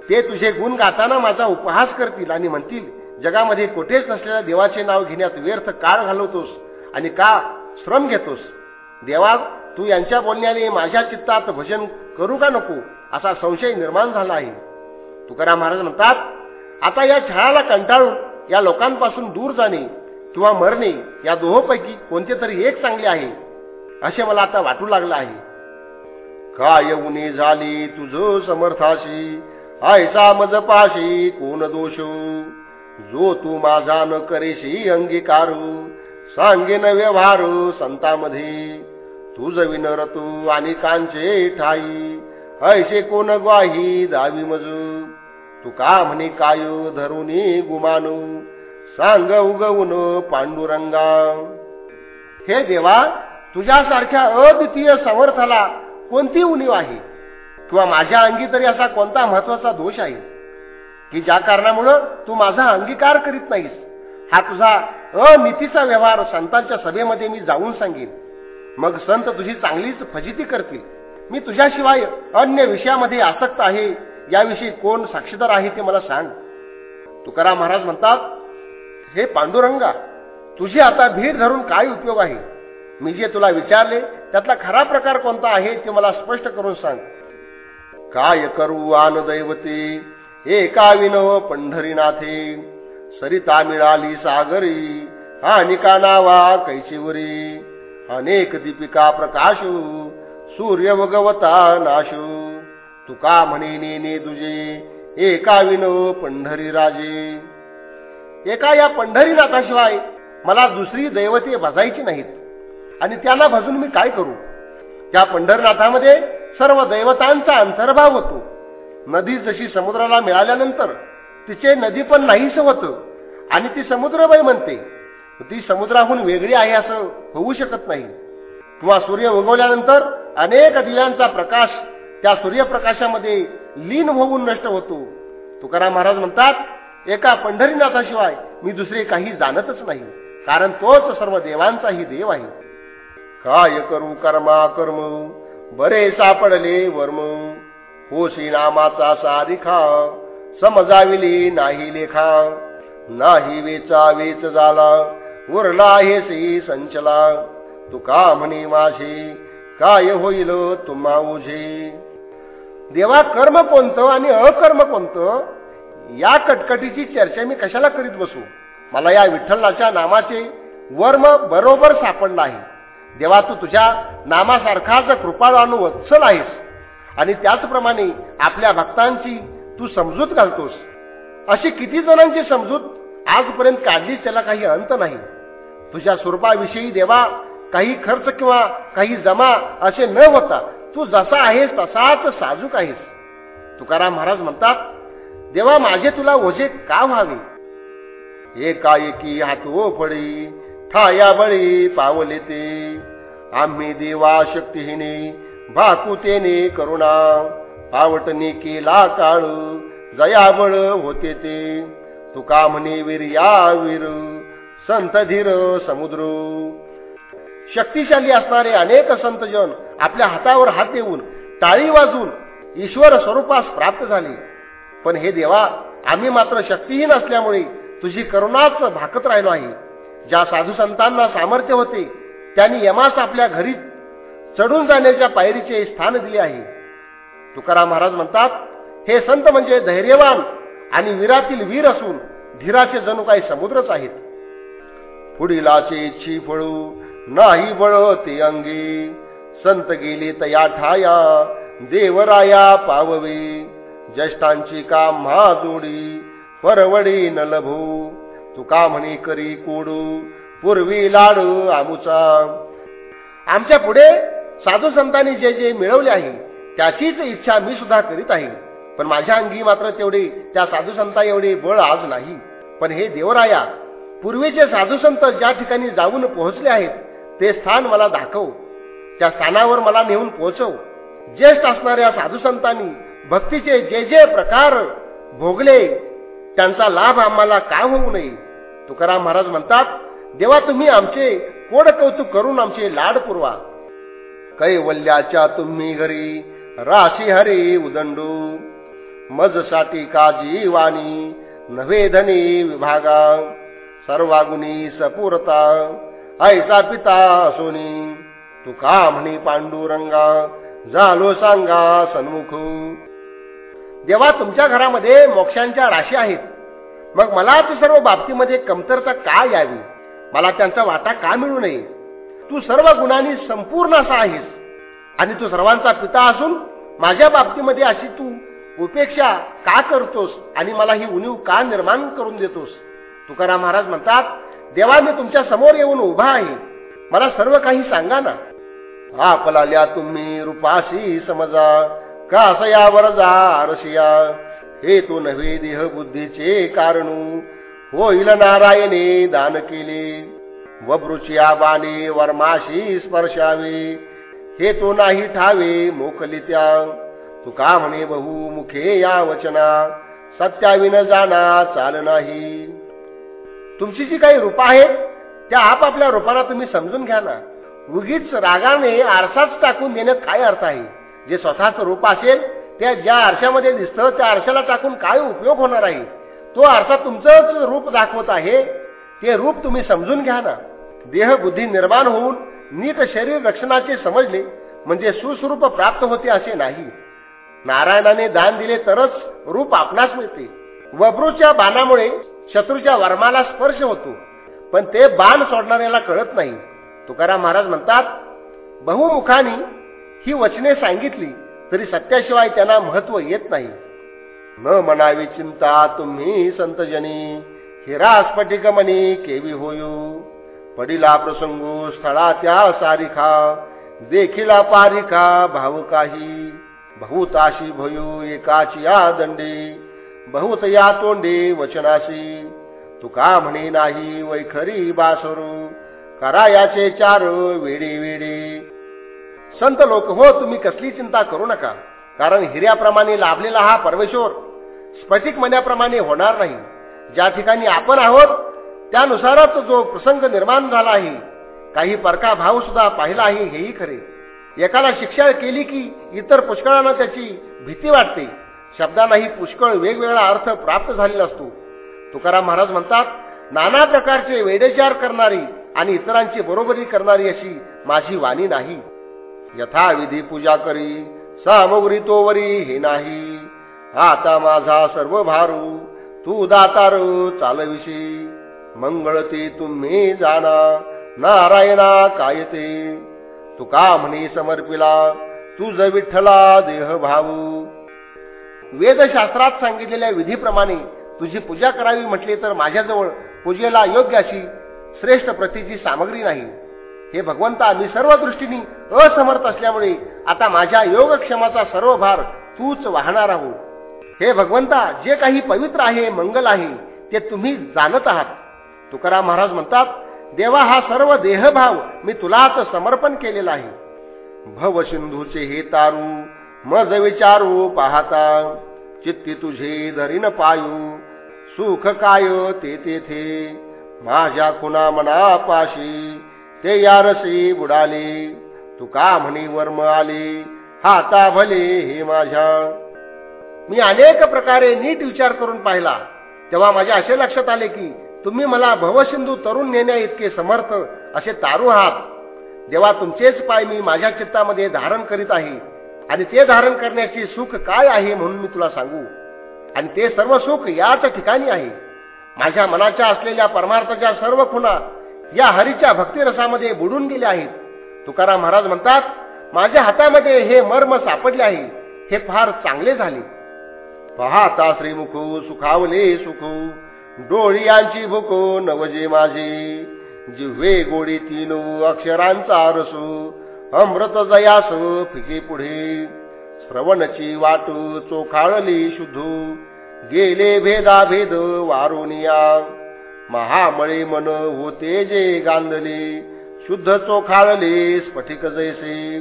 ते तुझे गुण गाताना माझा उपहास करतील आणि म्हणतील जगामध्ये कुठेच नसलेल्या देवाचे नाव घेण्यात व्यर्थ काळ घालवतोस आणि का श्रम घेतोस? देवा तू यांच्या बोलण्याने माझ्या चित्तात भजन करू का नको? असा संशय निर्माण झाला आहे. तुकाराम महाराज म्हणतात आता या छळाला कंटाळून या लोकांपासून दूर जाणे किंवा मरणे या दोहोपैकी कोणते तरी एक चांगले आहे असे मला आता वाटू लागलं आहे. काय उनी झाली तुझ समर्थाशी? आयचा मजपाशी कोण दोष? जो तू माझा न करेशी अंगीकारू सांगेन व्यवहार संतामध्ये. तुझ विनरतू आणि कांचे ठाई. ऐसे कोण ग्वाही दावी मजू. तू का म्हणे काय धरुनी गुमानू. सांग उगवून पांडुरंगा. हे देवा तुझ्यासारख्या अद्वितीय समर्थाला कोणती उणीव आहे? किंवा माझ्या अंगी तरी असा कोणता महत्त्वाचा दोष आहे? की ज्या कारणामुळं तू माझा अंगीकार करीत नाहीस? हा तुझा अनितीचा व्यवहार संतांच्या सभेमध्ये मी जाऊन सांगेन. मग संत तुझी चांगलीच फजिती करतील. मी तुझ्याशिवाय अन्य विषयामध्ये आसक्त आहे याविषयी कोण साक्षीदार आहे ते मला सांग. तुकाराम महाराज म्हणतात हे पांडुरंगा तुझी आता भीड धरून काय उपयोग आहे? मी जे तुला विचारले त्यातला खरा प्रकार कोणता आहे ते मला स्पष्ट करून सांग. काय करू आन दैवते एका विनव पंढरीनाथे? सरिता मिळाली सागरी हानिका नावा कैशिवरी अनेक दीपिका प्रकाशू सूर्य भगवता नाशू तुका म्हणे नेने तुझे एका विनो पंढरी राजे एका या पंढरीनाथाशिवाय मला दुसरी दैवते भजायची नाहीत. आणि त्यांना भजून मी काय करू? त्या पंढरनाथामध्ये सर्व दैवतांचा अंतर्भाव होतो. नदी जशी समुद्राला मिळाल्यानंतर तिचे नदी पण नाहीस होत. आणि ती समुद्रबाई म्हणते ती समुद्राहून वेगळी आहे असं होऊ शकत नाही. किंवा सूर्य उगवल्यानंतर अनेक दिव्यांचा प्रकाश त्या सूर्यप्रकाशामध्ये लीन होऊन नष्ट होतो. तुकाराम महाराज म्हणतात एका पंढरीनाथाशिवाय मी दुसरे काही जाणतच नाही कारण तोच सर्व देवांचाही देव आहे. काय करू कर्मा कर्म? बरे सापडले वर्म. होशी नामाचा सारिखा समजाविली नाही लेखा. नाही वेचा वेच झाला उरला हेसी संचला. तुका म्हणे माझे काय होईल तुम्हा उझे देवा कर्म कोणतं आणि अकर्म कोणतं? या कटकटीची चर्चा मी कशाला करीत बसू? मला या विठ्ठलाच्या नामाचे वर्म बरोबर सापडला आहे. देवा तू तुझ्या नामासारखाच कृपाळू वत्सल आहेस आणि त्याचप्रमाणे आपल्या भक्तांची तू समजूत घालतोस अशी किती जणांची समजूत आजपर्यंत काढलीच त्याला काही अंत नाही. तुझ्या स्वरूपाविषयी देवा काही खर्च किंवा काही जमा असे न होता तू जसा आहेस तसाच साजूक आहेस. तुकाराम महाराज म्हणतात देवा माझे तुला ओझे का व्हावे? एकाएकी हातवो फळी ठाया बळी पावले ते आम्ही देवा शक्तीहीने भाकुतेने करुणा. पावटने केला काळ जयाबळ होते ते. तुका म्हणे वीर या वीर संत धीर समुद्र. शक्तिशाली असणारे अनेक संतजन आपल्या हातावर हात देऊन टाळी वाजून ईश्वर स्वरूपास प्राप्त झाले. पण हे देवा आम्ही मात्र शक्तीहीन असल्यामुळे तुझी करुणाच भाकत राहिलो आहे. ज्या साधू संतांना सामर्थ्य होते त्यांनी यमास आपल्या घरी चढून जाण्याच्या पायरीचे स्थान दिले आहे. तुकाराम महाराज म्हणतात हे संत म्हणजे धैर्यवान आणि वीरातील वीर असून धीराचे जणू काही समुद्रच आहेत. पुढीलाचे इच्छी फळू. नाही बळ अंगी. संत गेले तया ठाया. देवराया पाववे. ज्येष्ठांची का महाजोडी. परवडी न लभू. तुका म्हणे करी कोडू. पूर्वी लाडू आमुचा. आमच्या पुढे साधू संतांनी जे जे मिळवले आहे त्याचीच इच्छा मी सुद्धा करीत आहे. पण माझ्या अंगी मात्र तेवढे त्या साधू संता एवढे बळ आज नाही. पण हे देवराया पूर्वीचे साधुसंत ज्या ठिकाणी जाऊन पोहोचले आहेत ते स्थान मला दाखव. त्या स्थानावर मला नेऊन पोहोचव. ज्येष्ठ असणाऱ्या साधुसंतांनी भक्तीचे जे जे प्रकार भोगले त्यांचा लाभ आम्हाला का होऊ नये? तुकाराम महाराज म्हणतात देवा तुम्ही आमचे कोड कौतुक करून आमचे लाड पुरवा. कैवल्याच्या तुम्ही घरी राशी हरी उदंडू. मजसाठी का जीवानी नव्हे धनी विभागा. सर्वागुणी सपूरता आईचा पिता असोनी तुका म्हणी पांडुरंगा झालो सांगा सन्मुख. देवा तुमच्या घरामध्ये मोक्षांच्या राशी आहेत. मग मला तू सर्व बाबतीमध्ये कमतरता का यावी? मला त्यांचा वाटा का मिळू नये? तू सर्व गुणांनी संपूर्ण असा आहेस. आणि तू सर्वांचा पिता असून माझ्या बाबतीमध्ये अशी तू उपेक्षा का करतोस? आणि मला ही उणीव का निर्माण करून देतोस? तुकाराम महाराज म्हणतात देवा मी तुमच्यासमोर येऊन उभा आहे. मला सर्व काही सांगा ना. आपलाल्या तुम्ही रूपाशी समजा. का असयावर जा आरसिया हे तो नव्हे देह बुद्धीचे कारणू. होईल नारायणे दान केले. वब्रुचिया बाणे वर्माशी स्पर्शावे. हे तो नाही ठावे मोकलित्या तुका म्हणे बहु मुखे या वचना. सत्याविन जाना चाल नाही. तुमची जी काही रूप आहेत त्या आपापल्या रूपाला तुम्ही समजून घ्या ना. उगीच रागाने आरसाच टाकून देण्यात काय अर्थ आहे? जे स्वतःच रूप असेल त्या ज्या आरशामध्ये दिसतं त्या आरशाला टाकून काय उपयोग होणार आहे? तो आरसा तुमचंच रूप दाखवत आहे. ते रूप तुम्ही समजून घ्या ना. देह बुद्धी निर्माण होऊन नीट शरीर रक्षणाचे समजले म्हणजे सुस्वरूप प्राप्त होते असे नाही. नारायणाने दान दिले तरच रूप आपणास मिळते. वब्रूच्या बाणामुळे शत्रूच्या वर्माला स्पर्श होतो. पण ते बाण सोडणाऱ्याला कळत नाही. तुकाराम महाराज म्हणतात बहुमुखानी ही वचने सांगितली तरी सत्याशिवाय त्यांना महत्त्व येत नाही. न म्हणावी चिंता तुम्ही संतजनी हिरा स्फटिक मनी केवी होयू. पडिला प्रसंगू स्थळा त्या सारिखा. देखिला पारिखा भाव काही. बहुताशी भयू एकाची या दंडे. बहुत या तोंडे वचनाशी. तुका म्हणे नाही वैखरी बासरू. करा याचे चार वेडे वेडे. संत लोक हो तुम्ही कसली चिंता करू नका. कारण हिऱ्याप्रमाणे लाभलेला हा परमेश्वर स्फटिक मण्याप्रमाणे होणार नाही. ज्या ठिकाणी आपण आहोत त्यानुसारच जो प्रसंग निर्माण झाला आहे काही परका भाव सुद्धा पाहिला आहे हेही खरे. एकाला शिक्षा केली की इतर पुष्कळांना त्याची भीती वाटते. शब्दांनाही पुष्कळ वेगवेगळा अर्थ प्राप्त झालेला असतो. तुकाराम महाराज म्हणतात नाना प्रकारचे वेडेचार करणारी आणि इतरांची बरोबरी करणारी अशी माझी वाणी नाही. यथाविधी पूजा करी सामग्री तोवरी हे नाही. आता माझा सर्व भारू तू दातार चालविशी. मंगळते तुम्ही जाना नारायणा काय ते. तुका म्हणे समर्पिला तुझ विठ्ठला देह भाऊ. वेदशास्त्रात सांगितलेल्या विधीप्रमाणे तुझी पूजा करावी म्हटली तर माझ्याजवळ पूजेला योग्य अशी श्रेष्ठ प्रतीची सामग्री नाही. हे भगवंता मी सर्व दृष्टीने असमर्थ असल्यामुळे आता माझ्या योगक्षमाचा सर्व भार तूच वाहणार आहोत. हे भगवंता जे काही पवित्र आहे मंगल आहे ते तुम्ही जाणत आहात. तुकाराम महाराज म्हणतात देवा हा सर्व देहभाव मी तुलाच समर्पण केलेला आहे. भव सिंधूचे हे तारू मज विचारू पाहता. चित्ती तुझे धरीन पायू. सुख काय ते तेथे. माझ्या खुना मना पाशी ते यारसी बुडाले. तू का म्हणी वर्म आले? हाता भले हे माझ्या. मी अनेक प्रकारे नीट विचार करून पाहिला. तेव्हा माझ्या असे लक्षात आले की तुम्ही मला भवसिंधू तरुण नेण्या इतके समर्थ असे तारू आहात. जेव्हा तुमचेच पाय मी माझ्या चित्तामध्ये धारण करीत आहे. आणि ते धारण करण्याचे सुख काय आहे म्हणून मी तुला सांगू. आणि ते सर्व सुख याच ठिकाणी आहे. माझ्या मनाच्या असलेल्या परमार्थाच्या सर्व खुणा या हरीच्या भक्तिरसामध्ये बुडून गेल्या आहेत. तुकाराम महाराज म्हणतात माझ्या हातामध्ये हे मर्म सापडले आहे. हे फार चांगले झाले. पाहता श्रीमुख सुखावले सुख डोळियांची भुको नवजे माझे. जिव्हे गोडी तीन अक्षरांचा रसू अमृत जयास फिके पुढे. श्रवणची वाट चोखाळली शुद्धू. गेले भेदा भेद वारोनिया महामळे मन होते जे गांधले. शुद्ध चोखाळले स्फटिक जैसे.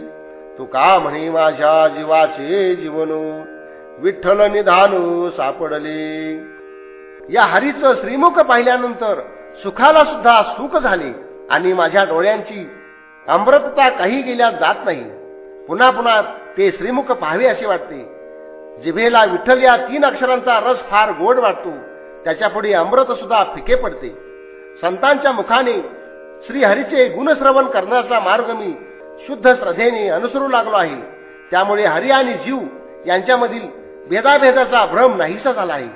तुका म्हणे माझ्या जीवाचे जीवन. विठ्ठल निधान सापडले. या हरीचं श्रीमुख पाहिल्यानंतर सुखाला सुद्धा सुख झाले आणि माझ्या डोळ्यांची अमृतता काही गेल्या जात नाही. पुन्हा पुन्हा ते श्रीमुख पाहावे असे वाटते. जिभेला विठ्ठल या तीन अक्षरांचा रस फार गोड वाटतो. त्याच्यापुढे अमृत सुद्धा फिके पडते. संतांच्या मुखाने श्रीहरीचे गुणश्रवण करण्याचा मार्ग मी शुद्ध श्रद्धेने अनुसरू लागलो आहे. त्यामुळे हरी आणि जीव यांच्यामधील भेदाभेदाचा भ्रम नाहीसा झाला आहे.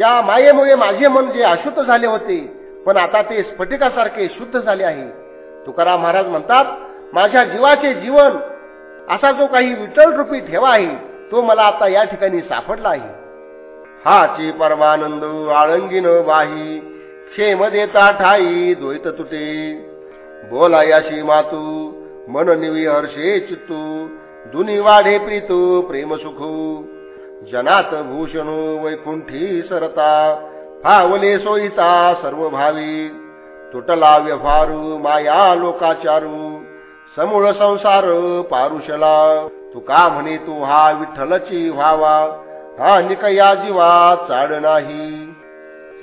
या मायेमुळे माझे मन जे अशुद्ध झाले होते पण आता ते स्फटिकासारखे शुद्ध झाले आहे. तुकाराम महाराज म्हणतात माझ्या जीवाचे जीवन असा जो काही विठ्ठल रूपी ठेवा आहे तो मला आता या ठिकाणी सापडला आहे. हाची परमानंद आळंगीन बाही क्षेम देता ठाई द्वैत तुटे. बोलायाशी मातू मन निवी हर्षे चित्तू दुनी वाढे प्रीतू प्रेम सुखू. जनात भूषण वैकुंठी सरता फावले सोयिता सर्व भावी तुटला व्यवहारू माया लोकाचारू समूळ संसार पारुषला. तुका म्हणे तू हा विठ्ठलची व्हावा? हा निकया जीवा चाड नाही.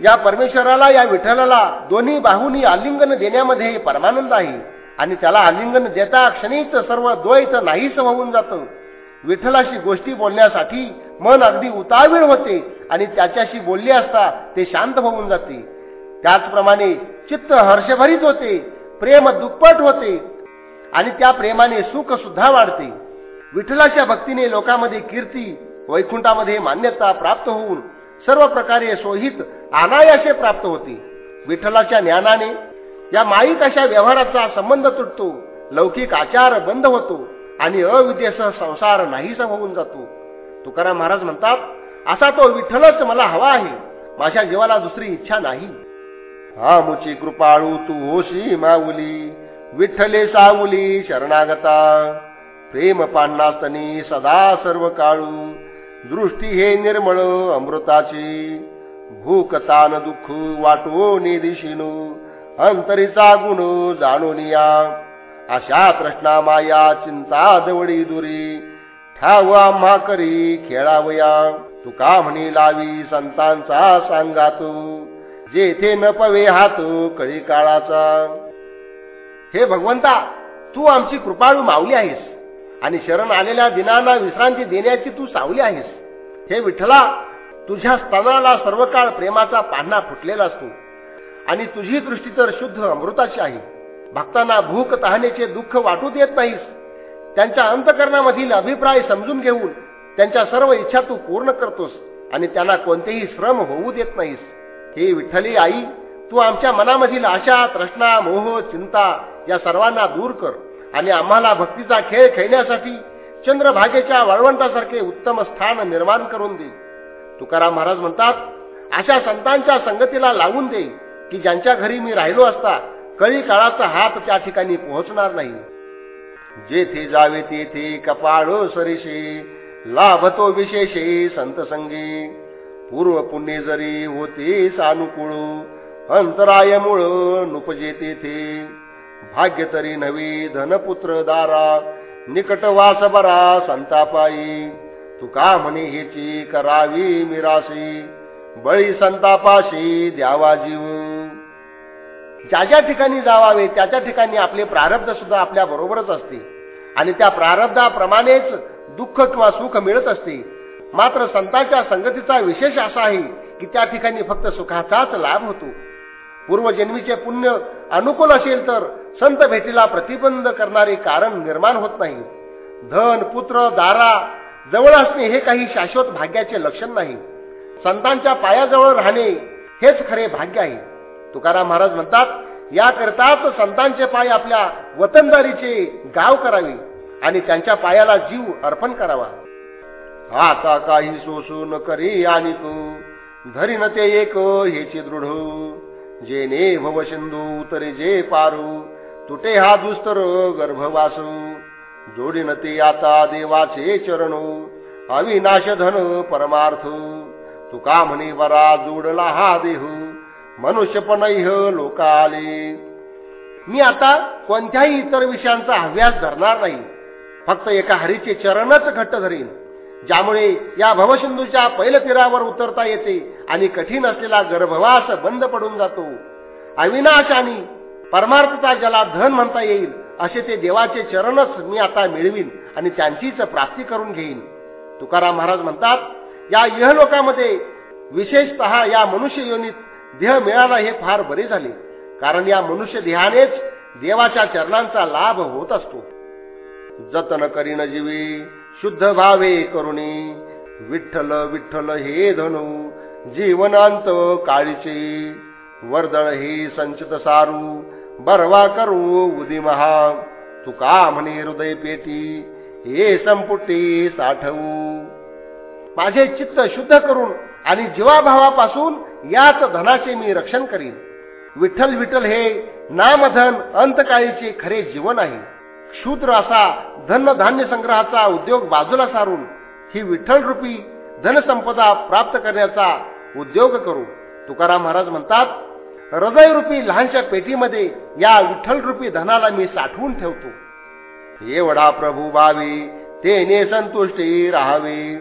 या परमेश्वराला या विठ्ठलाला दोन्ही बाहूंनी आलिंगन देण्यामध्ये परमानंद आहे. आणि त्याला आलिंगन देता क्षणीच सर्व द्वैत नाहीच होऊन जातं. विठ्ठलाशी गोष्टी बोलण्यासाठी मन अगदी उतावीळ होते आणि त्याच्याशी बोलले असता ते शांत होऊन जाते. त्याचप्रमाणे चित्त हर्षभरीत होते प्रेम दुप्पट होते आणि त्या प्रेमाने सुख सुद्धा वाढते. विठ्ठलाच्या भक्तीने लोकांमध्ये कीर्ती वैकुंठामध्ये मान्यता प्राप्त होऊन सर्व प्रकारे सोहित अनायासे प्राप्त होते. विठ्ठलाच्या ज्ञानाने या माईक अशा व्यवहाराचा संबंध तुटतो लौकिक आचार बंद होतो आणि अविद्येसह संसार नाहीसा होऊन जातो. तुकाराम महाराज म्हणतात असा तो विठ्ठलच मला हवा आहे. माझ्या जीवाला दुसरी इच्छा नाही. हा मुची कृपाळू तू होशी माऊली. विठ्ठले साऊली शरणागता. प्रेम पांनास्तनी सदा सर्व काळू दृष्टी हे निर्मळ अमृताची. भूक तान दुःख वाटो निदिशिनू अंतरीचा गुण जाणून या. अशा तृष्णा माया चिंता जवळी दुरी. ठाव आम्हा करी खेळावया. तुका म्हणी लावी संतांचा सांगातो. जेथे न पवे हात कळी काळाचा हे भगवंता तू आमची कृपाळू मावली आहेस आणि शरण आलेल्या दिनांना विश्रांती देण्याची तू सावली आहेस. हे विठ्ठला तुझ्या स्तनाला सर्व काळ प्रेमाचा पान्हा फुटलेला असतो आणि तुझी दृष्टी तर शुद्ध अमृताची आहे. भक्तांना भूक तहानेचे दुःख वाटू देत नाहीस. त्यांच्या अंतकरणामधील अभिप्राय समजून घेऊन त्यांच्या सर्व इच्छा तू पूर्ण करतोस आणि त्यांना कोणतेही श्रम होऊ देत नाहीस. हे विठ्ठली आई तू आमच्या मनामधील आशा तृष्णा मोह चिंता या सर्वांना दूर कर आणि आम्हाला भक्तीचा खेळ खेळण्यासाठी चंद्रभागेच्या वाळवंटासारखे उत्तम स्थान निर्माण करून दे. तुकाराम महाराज म्हणतात अशा संतांच्या संगतीला लावून दे की ज्यांच्या घरी मी राहिलो असता कळी काळाचा हात त्या ठिकाणी पोहोचणार नाही. जेथे जावे तेथे कपाळो सरीशे लाभतो विशेषे संत संगी. पूर्व पुण्य जरी होते सानुकूळ अंतरायमुळ नुपजे तेथे. भाग्य तरी नवी धनपुत्र दारा निकट वास बरा संतापाई. तुका म्हणे हेची करावी मिरासी बळी संतापाशी द्यावा जीव. ज्या ज्या ठिकाणी जावावे त्या त्या ठिकाणी आपले प्रारब्ध सुद्धा आपल्या बरोबरच असते. आणि त्या प्रारब्धाप्रमाणेच दुःख किंवा सुख मिळत असते. मात्र संतांच्या संगतीचा विशेष असा आहे की त्या ठिकाणी फक्त सुखाचाच लाभ होतो. पूर्वजन्मीचे पुण्य अनुकूल असेल तर संत भेटीला प्रतिबंध करणारे कारण निर्माण होत नाही. धन पुत्र दारा जवळ असणे हे काही शाश्वत भाग्याचे लक्षण नाही. संतांच्या पायाजवळ राहणे हेच खरे भाग्य आहे. तुकाराम महाराज म्हणतात याकरताच संतांचे पाय आपल्या वतनदारीचे गाव करावे आणि त्यांच्या पायाला जीव अर्पण करावा. आता काही सोसू न करी आणि तू धरीन ते एक हेची दृढ. जेने भव सिंधू तरी जे पारू तुटे हा दुस्तर गर्भवासू. जोडीन ते आता देवाचे चरण अविनाश धन परमार्थ. तुका म्हणे बरा जोडला हा देहू मनुष्य पण लोका आले मी आता कोणत्याही इतर विषयांचा हव्यास धरणार नाही फक्त एका हरीचे चरणच घट्ट धरीन. ज्यामुळे या भवसिंधूच्या पहिल्या तीरावर उतरता येते आणि कठीण असलेला गर्भवास बंद पडून जातो. अविनाश आणि परमार्थता ज्याला धन म्हणता येईल असे ते देवाचे चरणच मी आता मिळवीन आणि त्यांचीच प्राप्ती करून घेईन. तुकाराम महाराज म्हणतात या इहलोकामध्ये विशेषत या मनुष्य योनीत देह मिळाला हे फार बरे झाले कारण या मनुष्य देहानेच देवाच्या चरणांचा लाभ होत असतो. जतन करीन जीवी शुद्ध भावे करुणी विठ्ठल विठ्ठल हे धनु जीवनांत काळीचे वर्दळ हे संचित सारू बरवा करू उदी महा. तुका म्हणे हृदय पेटी हे संपुटी साठवू. माझे चित्त शुद्ध करून आणि जीवाभावापासून याच धनाचे मी रक्षण करीन. विठ्ठल विठ्ठल हे नामधन अंतकाळीचे खरे जीवन आहे. क्षुद्र असा धनधान्य संग्रहाचा उद्योग बाजूला सारून ही विठ्ठल रूपी धनसंपदा प्राप्त करण्याचा उद्योग करू. तुकाराम महाराज म्हणतात हृदयरूपी लहानशा पेटीमध्ये या विठ्ठल रूपी धनाला मी साठवून ठेवतो. एवढा प्रभू भावी तेने संतुष्टी राहावी.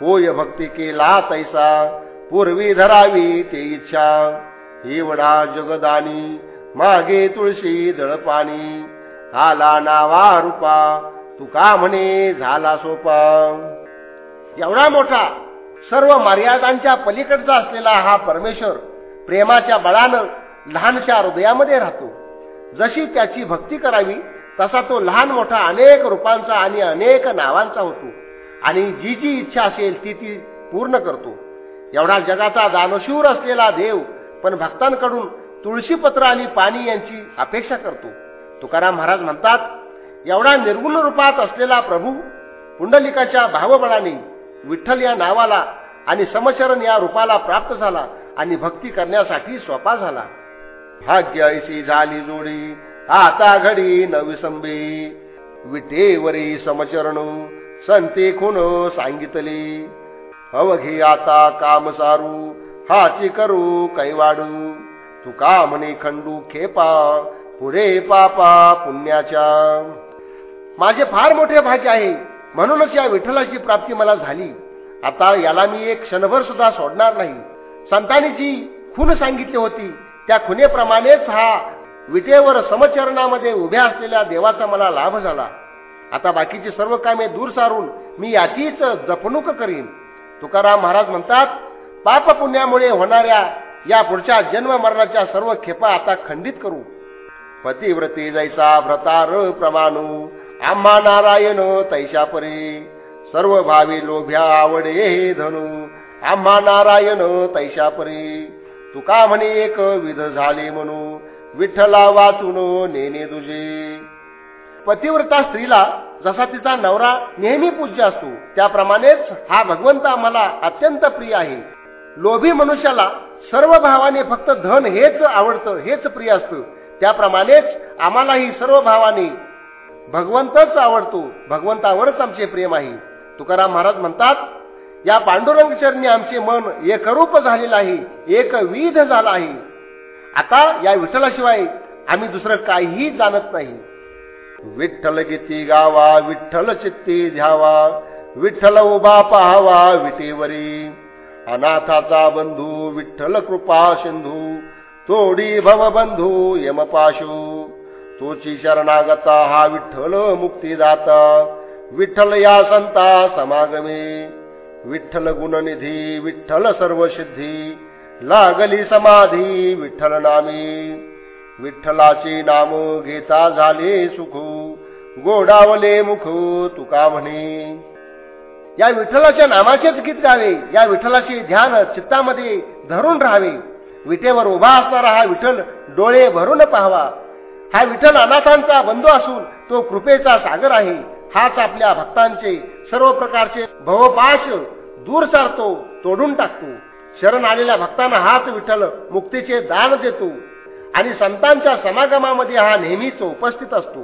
होय भक्ती केला तैसा पूर्वी धरावी ते इच्छा. एवढा जगदानी मागे तुळशी दळपाणी आला नावा रूपा. तुका म्हणे झाला सोपा. एवढा मोठा सर्व मर्यादांच्या पलीकडचा असलेला हा परमेश्वर प्रेमाच्या बळानं लहानशा हृदयामध्ये राहतो. जशी त्याची भक्ती करावी तसा तो लहान मोठा अनेक रूपांचा आणि अनेक नावांचा होतो. आणि जी जी इच्छा असेल ती ती पूर्ण करतो. एवढा जगाचा दानशूर असलेला देव पण भक्तांकडून तुळशीपत्र आणि पाणी यांची अपेक्षा करतो. तुकाराम महाराज म्हणतात एवढा निर्गुण रूपात असलेला प्रभू पुंडलिकाच्या भावबळाने विठ्ठल या नावाला आणि समचरण या रूपाला प्राप्त झाला आणि भक्ती करण्यासाठी सोपा झाला. भाग्य ऐशी झाली जोडी आता घडी नविसंबी विटेवरी समचरण संते खुन सांगितले. अवघे आता काम सारू हाची करू कैवाडू. तुका म्हणे खंडू खेपा पुढे पापा पुण्याच्या. माझे फार मोठे भाग्य आहे. म्हणूनच या विठ्ठलाची प्राप्ती मला झाली. आता याला मी एक क्षणभर सुद्धा सोडणार नाही. संतांनी जी खून सांगितली होती. त्या खुनेप्रमाणेच हा विटेवर समचरणामध्ये उभ्या असलेल्या देवाचा मला लाभ झाला. आता बाकीची सर्व कामे दूर सारून मी याचीच जपणूक करीन. तुकाराम महाराज म्हणतात पाप पुण्यामुळे होणाऱ्या या पुढच्या जन्म मरणाच्या सर्व खेपा आता खंडित करू. पतिव्रते जैसा व्रतार प्रमाणू। आम्हा नारायण तैशा परी। सर्व भावी लोभ्या आवडे धनु। आम्हा नारायण तैशा परी। तुका म्हणे एक विध झाले म्हणू? विठ्ठला वाचून नेने तुझे। पतिव्रता स्त्रीला जसा तिचा नवरा नेहमी पूज्य असतो त्याप्रमाणेच हा भगवंत आम्हाला अत्यंत प्रिय आहे. लोभी मनुष्याला सर्व भावाने फक्त धन हेच आवडतं हेच प्रिय असतं. त्याप्रमाणेच आम्हालाही सर्व भावाने भगवंतच आवडतो. भगवंतावरच आमचे प्रेम आहे. तुकाराम महाराज म्हणतात या पांडुरंग चरणी आमचे मन एकरूप झालेलं आहे एक विध झाला आहे. आता या विठ्ठलाशिवाय आम्ही दुसरं काहीही जाणत नाही. विठ्ठल गीती गावा विठ्ठल चित्ती ध्यावा विठ्ठल उभा पाहावा विटेवरी. अनाथाचा बंधू विठ्ठल कृपा सिंधू तोडी भवबंधू यमपाशू. तोची शरणागता हा विठ्ठल मुक्तीदाता. विठ्ठल या संता समागमे. विठ्ठल गुणनिधी विठ्ठल सर्व सिद्धी लागली समाधी विठ्ठल नामी. विठ्ठलाची नाम घेता झाले सुख. गोडावले मुख तुका म्हणे. या विठ्ठलाच्या नामाचेच गीत गावे. या विठ्ठलाचे ध्यान चित्तामध्ये धरून राहावे. विटेवर उभा असणारा हा विठ्ठल डोळे भरून पाहावा. हा विठ्ठल अनाथांचा बंधू असून तो कृपेचा सागर आहे. हाच आपल्या भक्तांचे सर्व प्रकारचे भवपाश दूर सारतो तोडून टाकतो. शरण आलेल्या भक्तांना हाच विठ्ठल मुक्तीचे दान देतो. आणि संतांच्या समागमामध्ये हा नेहमीच उपस्थित असतो.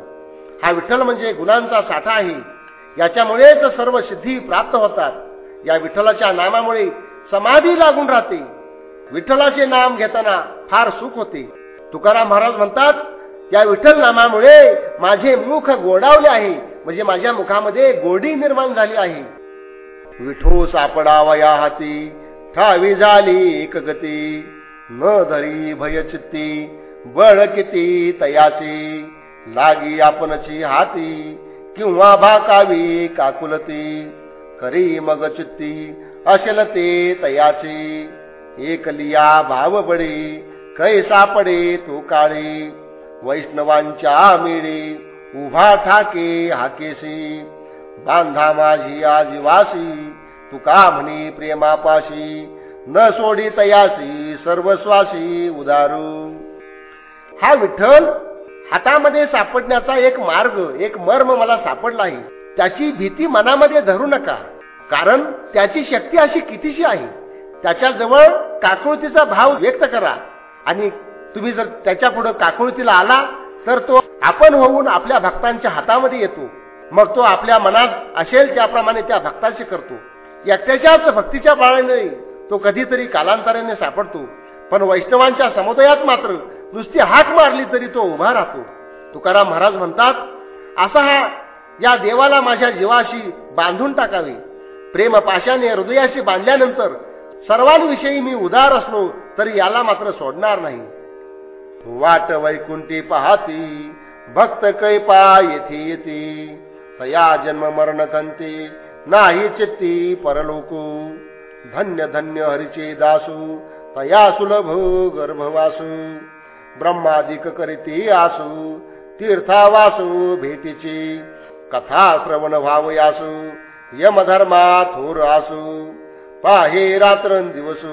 हा विठ्ठल म्हणजे गुणांचा साठा आहे. याच्यामुळेच सर्व सिद्धी प्राप्त होतात. या विठ्ठलाच्या नामामुळे समाधी लागून राहते. विठ्ठलाचे नाम घेताना फार सुख होते. तुकाराम महाराज म्हणतात या विठ्ठल नामामुळे माझे मुख गोडावले आहे. म्हणजे माझ्या मुखामध्ये गोडी निर्माण झाली आहे. विठो सापडावा या हाती ठावी झाली एक गती. न धरी भयचित्ती बळ किती तयाची. लागी आपणची हाती किंवा भाकावी काकुलती. करी मग चित्ती असेल ते तयाची. एकलिया भाव बडे कै सापडे तो काळे. वैष्णवांच्या मिळे उभा ठाके हाकेसी. बांधा माझी आजीवासी तुका म्हणे प्रेमापाशी? न सोडी तयासी सर्वस्वासी उदारू. हा विठ्ठल हातामध्ये सापडण्याचा एक मार्ग एक मर्म मला सापडला आहे त्याची भीती मनामध्ये धरू नका कारण त्याची शक्ती अशी कितीशी आहे? त्याच्याजवळ काकुळतीचा भाव व्यक्त करा. आणि तुम्ही जर त्याच्या पुढे काकुळतीला आला तर तो आपण होऊन आपल्या भक्तांच्या हातामध्ये येतो. मग तो आपल्या मनात असेल त्याप्रमाणे त्या भक्ताशी करतो. एकट्याच्याच भक्तीच्या बाळाने तो कधीतरी कालांतराने सापडतो. पण वैष्णवांच्या समुदायात मात्र नुसती हाक मारली तरी तो उभा राहतो. तुकाराम महाराज म्हणतात असा हा या देवाला माझ्या जीवाशी बांधून टाकावे. प्रेम पाशाने हृदयाशी बांधल्यानंतर सर्वांविषयी मी उदार असलो तरी याला मात्र सोडणार नाही. वाट वैकुंठी पाहती भक्त कैपा येथे येते. तया जन्म मरण कंते नाही चित्ती परलोको. धन्य धन्य हरिचे दासू तया सुलभ गर्भवासू. ब्रह्मादिक करीती आसू तीर्थावासू भेटीची. कथा श्रवण व्हावयासू यमधर्मा थोर आसू. पाहे रात्र दिवस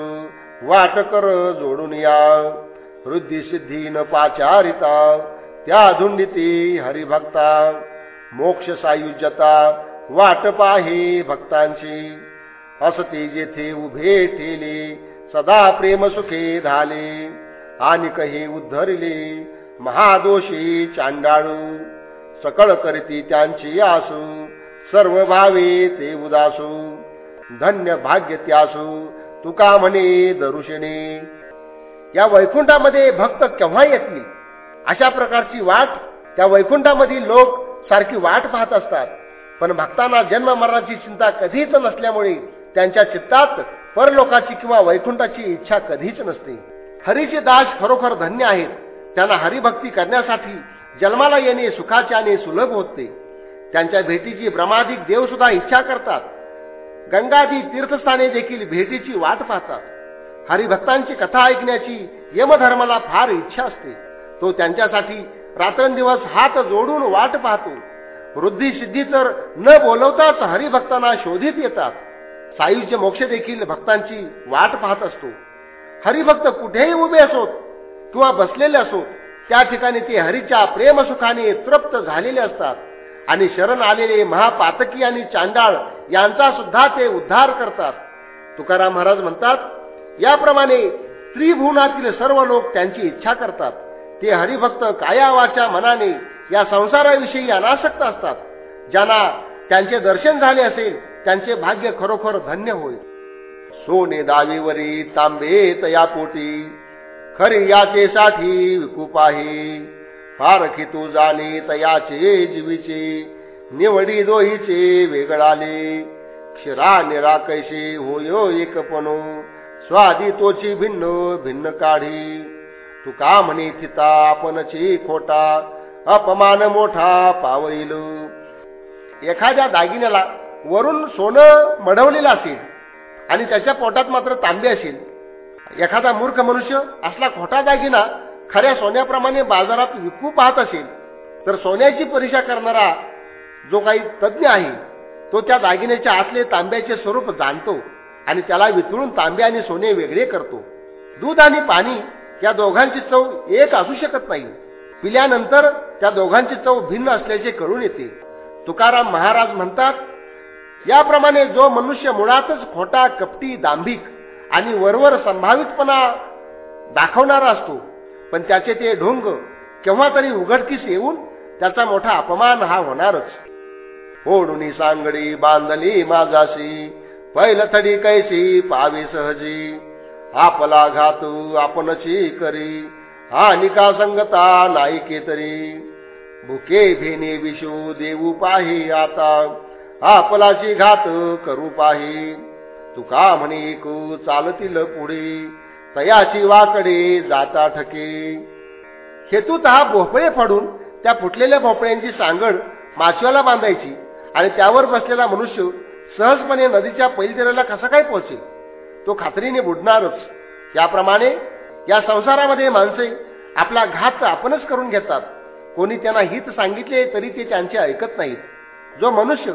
वाट कर जोडून या. वृद्धी सिद्धी न पाचारिता त्या धुंडिती हरिभक्ता. मोक्ष सायुज्यता वाट पाहे भक्तांची. असते जेथे उभे ठेले सदा प्रेम सुखे झाले आणि कही उद्धरले महादोषी चांडाळू. सकळ करती त्यांची आसू सर्व भावे ते उदासू. धन्य भाग्य त्यासू तुका म्हणे दरुषणे. या वैकुंठामध्ये भक्त केव्हा येतील? अशा प्रकारची वाट त्या वैकुंठामधील लोक सारखी वाट पाहत असतात. पण भक्तांना जन्म मरणाची चिंता कधीच नसल्यामुळे त्यांच्या चित्तात परलोकाची किंवा वैकुंठाची इच्छा कधीच नसते. हरीचे दास खरोखर धन्य आहेत. त्यांना हरिभक्ती करण्यासाठी जन्माला येणे सुखाचे आणि सुलभ होते. त्यांच्या भेटीची भ्रमाधिक देव सुद्धा इच्छा करतात. गंगादी तीर्थस्थाने देखील भेटीची वाट पाहतात. हरिभक्तांची कथा ऐकण्याची यमधर्माला फार इच्छा असते. तो त्यांच्यासाठी रात्रंदिवस हात जोडून वाट पाहतो. वृद्धी सिद्धी तर न बोलवताच हरिभक्तांना शोधित येतात. सायूचे मोक्ष देखील भक्तांची वाट पाहत असतो. हरिभक्त कुठेही उभे असोत किंवा बसलेले असोत त्या ठिकाणी ते हरीच्या प्रेमसुखाने तृप्त झालेले असतात. आणि शरण आलेले महापातकी आणि चांडाळ यांचा सुद्धा ते उद्धार करतात. तुकाराम महाराज म्हणतात याप्रमाणे त्रिभुवनातील सर्व लोक त्यांची इच्छा करतात. ते हरिभक्त कायावाच्या मनाने या संसाराविषयी अनासक्त असतात. ज्यांना त्यांचे दर्शन झाले असेल त्यांचे भाग्य खरोखर धन्य होईल. सोने दावीवरी तांबे तया पोटी खरी याचे साठी विकूप आहे पारखी तू जाणे तयाचे जीवीचे निवडी दोहीचे वेगळाले. क्षीरा निराकैसे होयो एकपणो स्वादी तोची भिन्न भिन्न काढी. तू का म्हणे थिता आपणची खोटा अपमान मोठा पावईल. एखाद्या दागिन्याला वरून सोनं मढवलेलं असेल आणि त्याच्या पोटात मात्र तांबे असेल. एखादा मूर्ख मनुष्य असला खोटा दागिना खऱ्या सोन्याप्रमाणे बाजारात विकू पाहत असेल तर सोन्याची परीक्षा करणारा जो काही तज्ज्ञ आहे तो त्या दागिन्याच्या आतले तांब्याचे स्वरूप जाणतो आणि त्याला वितळून तांबे आणि सोने वेगळे करतो. दूध आणि पाणी या दोघांची चव एक असू शकत नाही. पिल्यानंतर त्या दोघांची चव भिन्न असल्याचे कळून येते. तुकाराम महाराज म्हणतात याप्रमाणे जो मनुष्य मुळातच खोटा कपटी दांभिक आणि वरवर संभावितपणा दाखवणारा असतो पण त्याचे ते ढोंग केव्हा तरी उघडकीस येऊन त्याचा मोठा अपमान हा होणारच. ओढुनी सांगडी बांधली माझाशी पैलथडी कैसी पावी सहजी. आपला घातू आपणची करी हानिका संगता नाही तरी. भुके भेने विशू देऊ पाही आता आपलाची घात करू पाही. तुका म्हणे चालतील पुढे तयाची वाकडे जाता ठके. हेतूत हा भोपळे फाडून त्या फुटलेल्या भोपळ्यांची सांगड माचव्याला बांधायची आणि त्यावर बसलेला मनुष्य सहजपणे नदीच्या पैलतीराला कसा काय पोहोचेल? तो खात्रीने बुडणारच. याप्रमाणे या संसारामध्ये माणसे आपला घात आपणच करून घेतात. कोणी त्यांना हित सांगितले तरी ते त्यांचे ऐकत नाहीत. जो मनुष्य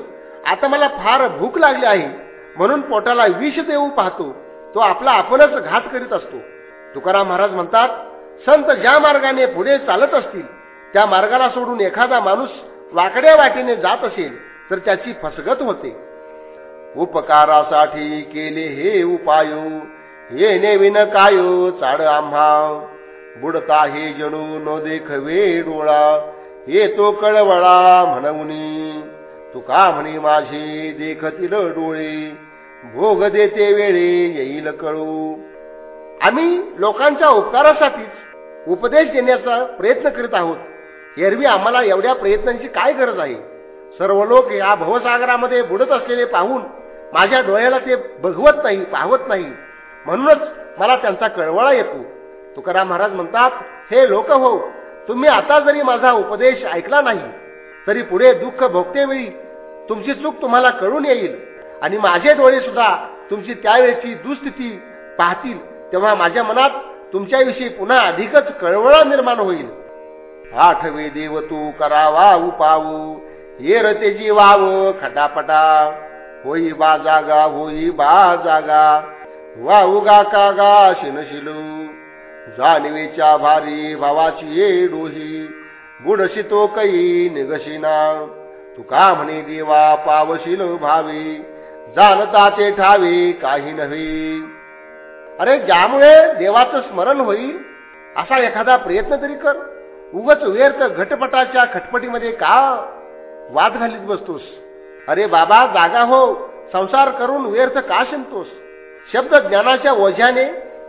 आता मला फार भूक लागली आहे म्हणून पोटाला विष देऊ पाहतो. तो आपला आपणच घात करीत असतो. तुकाराम महाराज म्हणतात संत ज्या मार्गाने पुढे चालत असतील त्या मार्गाला सोडून एखादा माणूस वाकड्या वाटेने जात असेल तर त्याची फसगत होते. उपकारासाठी केले हे उपाय हे नेविन कायो चाड आम्हा बुडता हे जणू न देखवे डोळा हे तो कळवळा म्हणून तुका म्हणे माझे देखतील डोळे. भोग देते वेळे येईल कळू. आम्ही लोकांच्या उपकारासाठीच उपदेश देण्याचा प्रयत्न करीत आहोत. एरवी आम्हाला एवढ्या प्रयत्नांची काय गरज आहे? सर्व लोक या भवसागरामध्ये बुडत असलेले पाहून माझ्या डोळ्याला ते बघवत नाही पाहवत नाही. म्हणूनच मला त्यांचा कळवळा येतो. तुकाराम महाराज म्हणतात हे लोक हो तुम्ही आता जरी माझा उपदेश ऐकला नाही तरी पुढे दुःख भोगते वेळी तुमची चूक तुम्हाला कळून येईल. आणि माझे डोळे सुद्धा तुमची त्यावेळेची दुस्थिती पाहतील तेव्हा माझ्या मनात तुमच्याविषयी पुन्हा अधिकच कळवळा निर्माण होईल. आठवे देव तू करावा उपावू ये रतेजी वाव खटापटा. होई बा जागा होई बा जागा. वा उगा का गा शिनशिलू जाणवेच्या भारी भावाची ये डोही. बुडशी तो कै निगशिना. तुका म्हणे देवा पावशील भावी. जाणता ते ठावे काही नव्हे. अरे ज्यामुळे देवाचं स्मरण होईल असा एखादा प्रयत्न तरी कर. उगच व्यर्थ घटपटाच्या खटपटीमध्ये का वाद घालीत बसतोस? अरे बाबा जागा हो संसार करून व्यर्थ का शिंतोस? शब्द ज्ञानाच्या ओझ्याने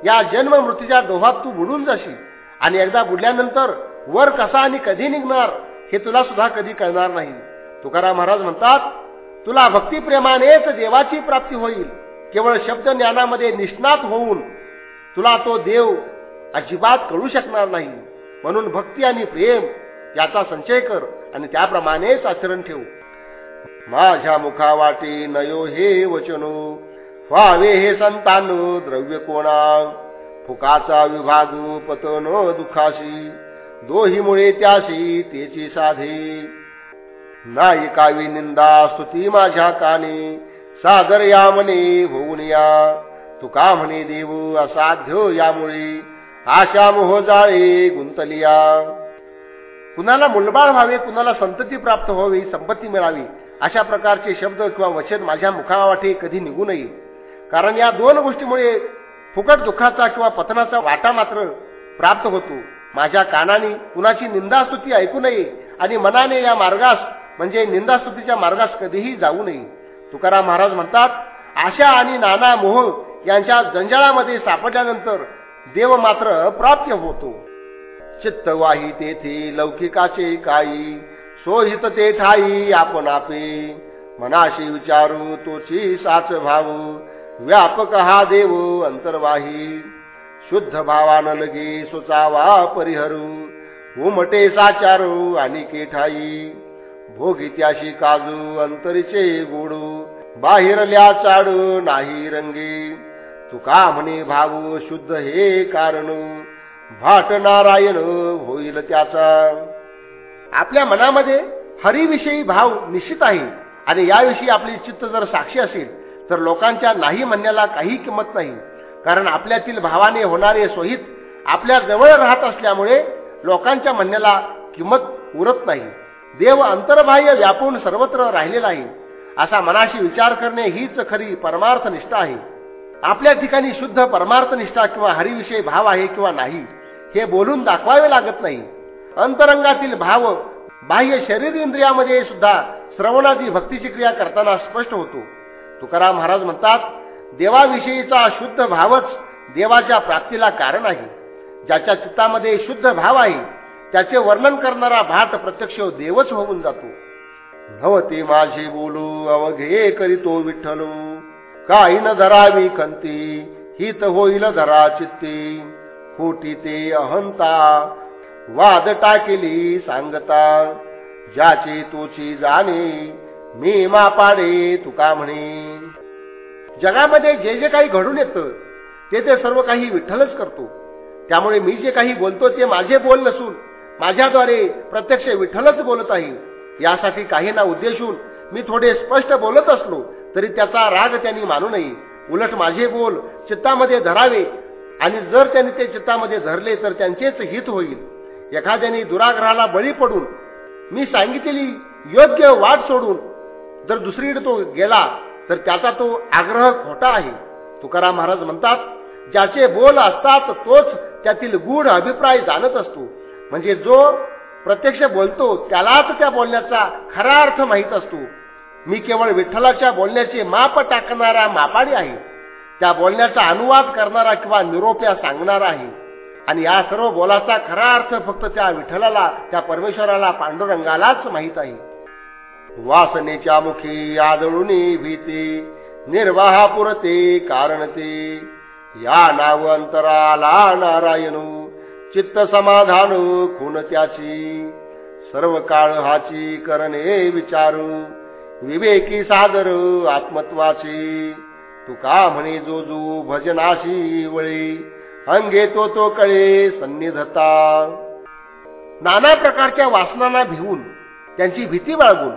या जन्म मृत्यूच्या डोहात तू बुडून जाशील. आणि एकदा बुडल्यानंतर वर कसा आणि कधी निघणार हे तुला सुद्धा कधी कळणार नाही. तुकाराम महाराज म्हणतात तुला भक्तिप्रेमानेच देवाची प्राप्ती होईल. केवळ शब्द ज्ञानामध्ये निष्णात होऊन तुला तो देव अजिबात कळू शकणार नाही. म्हणून भक्ती आणि प्रेम याचा संचय कर आणि त्याप्रमाणेच आचरण ठेव. माझ्या मुखा वाटे नयो हे वचनो. व्हावे हे संतानो द्रव्य कोणा? फुकाचा विभागू पतनो दुखाशी. दोही मुळे त्याशी तेची साधे. नाही कावी निंदा स्तुती माझ्या काने. सादर या म्हणे होऊन या. तुका म्हणे देव असाध्य यामुळे. आशा मोह जाळे गुंतलिया. कुणाला मुलबाळ व्हावे कुणाला संतती प्राप्त व्हावी संपत्ती मिळावी अशा प्रकारचे शब्द किंवा वचन माझ्या मुखावाटे कधी निघू नये. कारण या दोन गोष्टीमुळे फुकट दुःखाचा किंवा पतनाचा वाटा मात्र प्राप्त होतो. माझ्या कानाने कुणाची निंदास्तुती ऐकू नये आणि मनाने या मार्गास म्हणजे निंदास्तुतीच्या मार्गास कधीही जाऊ नये. तुकाराम महाराज म्हणतात आशा आणि नाना मोह यांच्या जंजाळामध्ये सापडल्यानंतर देव मात्र प्राप्त होतो. चित्तवाही तेथे लौकिकाचे काही सोहित ते ठाई आपण आपे. मनाशी विचारू तोची साच भाव व्यापक हा देव अंतर्वाही. शुद्ध भावान लगे सुचावा परिहरू उमटे साचारू आणि केठाई भोगी त्याशी काजू अंतरीचे गोडू. बाहेरल्या चाडू नाही रंगी. तुका म्हणे भाऊ शुद्ध हे कारण. भाट नारायण होईल त्याचा. आपल्या मनामध्ये हरीविषयी भाव निश्चित आहे. आणि याविषयी आपली चित्त जर साक्षी असेल तर लोकांच्या नाही म्हणण्याला काही किंमत नाही. कारण आपल्यातील भावाने होणारे सोहित आपल्या जवळ राहत असल्यामुळे लोकांच्या म्हणण्याला किंमत उरत नाही. देव अंतर्बाह्य व्यापून सर्वत्र राहिलेला आहे. असा मनाशी विचार करणे हीच खरी परमार्थनिष्ठा आहे. आपल्या ठिकाणी शुद्ध परमार्थनिष्ठा किंवा हरिविषयी भाव आहे किंवा नाही हे बोलून दाखवावे लागत नाही. अंतरंगातील भाव बाह्य शरीर इंद्रियामध्ये सुद्धा श्रवणादी भक्तीची क्रिया करताना स्पष्ट होतो. तुकाराम महाराज म्हणतात देवाविषयीचा शुद्ध भावच देवाच्या प्राप्तीला कारण आहे. ज्याच्या चित्तामध्ये शुद्ध भाव आहे त्याचे वर्णन करणारा भाट प्रत्यक्ष देवच होऊन जातो. नवते माझे बोलू अवघे करीतो विठ्ठलो. काही न धरावी खंती हित होईल धरा चित्ती. खोटी ते अहंता वाद टाकेली सांगता. ज्याची तोची जाणे मी मापाडे तुका म्हणे. जगामध्ये जे जे काही घडून येतं ते ते सर्व काही विठ्ठलच करतो. त्यामुळे मी जे काही बोलतो ते माझे बोल नसून माझ्याद्वारे प्रत्यक्ष विठ्ठलच बोलत आहे. यासाठी काही ना उद्देशून मी थोडे स्पष्ट बोलत असलो तरी त्याचा राग त्यांनी मानू नये. उलट माझे बोल चित्तामध्ये धरावे आणि जर त्यांनी ते चित्तामध्ये धरले तर त्यांचेच हित होईल. एखाद्याने दुराग्रहाला बळी पडून मी सांगितलेली योग्य वाट सोडून जर दुसरीकडे तो गेला तर त्याचा तो आग्रह खोटा आहे. तुकाराम महाराज म्हणतात ज्याचे बोल असतात तोच त्यातील गूढ अभिप्राय जाणत असतो. म्हणजे जो प्रत्यक्ष बोलतो त्यालाच त्या बोलण्याचा खरा अर्थ माहीत असतो. मी केवळ विठ्ठलाच्या बोलण्याचे माप टाकणारा मापाडी आहे. त्या बोलण्याचा अनुवाद करणारा किंवा निरोप्या सांगणारा आहे. आणि या सर्व बोलाचा खरा अर्थ फक्त त्या विठ्ठलाला त्या परमेश्वराला पांडुरंगालाच माहीत आहे. वासनेच्या मुखी आदळून भीती निर्वाहा पुरते कारण ते. या नाव अंतराला नारायणू. चित्त समाधान खून त्याची. सर्व काळ हाची करणे विचारू. विवेकी सादर आत्मत्वाची. तुका म्हणे जो जो भजनाशी वळी. अंगे तो तो कळे सन्निधता. नाना प्रकारच्या वासनांना भिवून त्यांची भीती बाळगून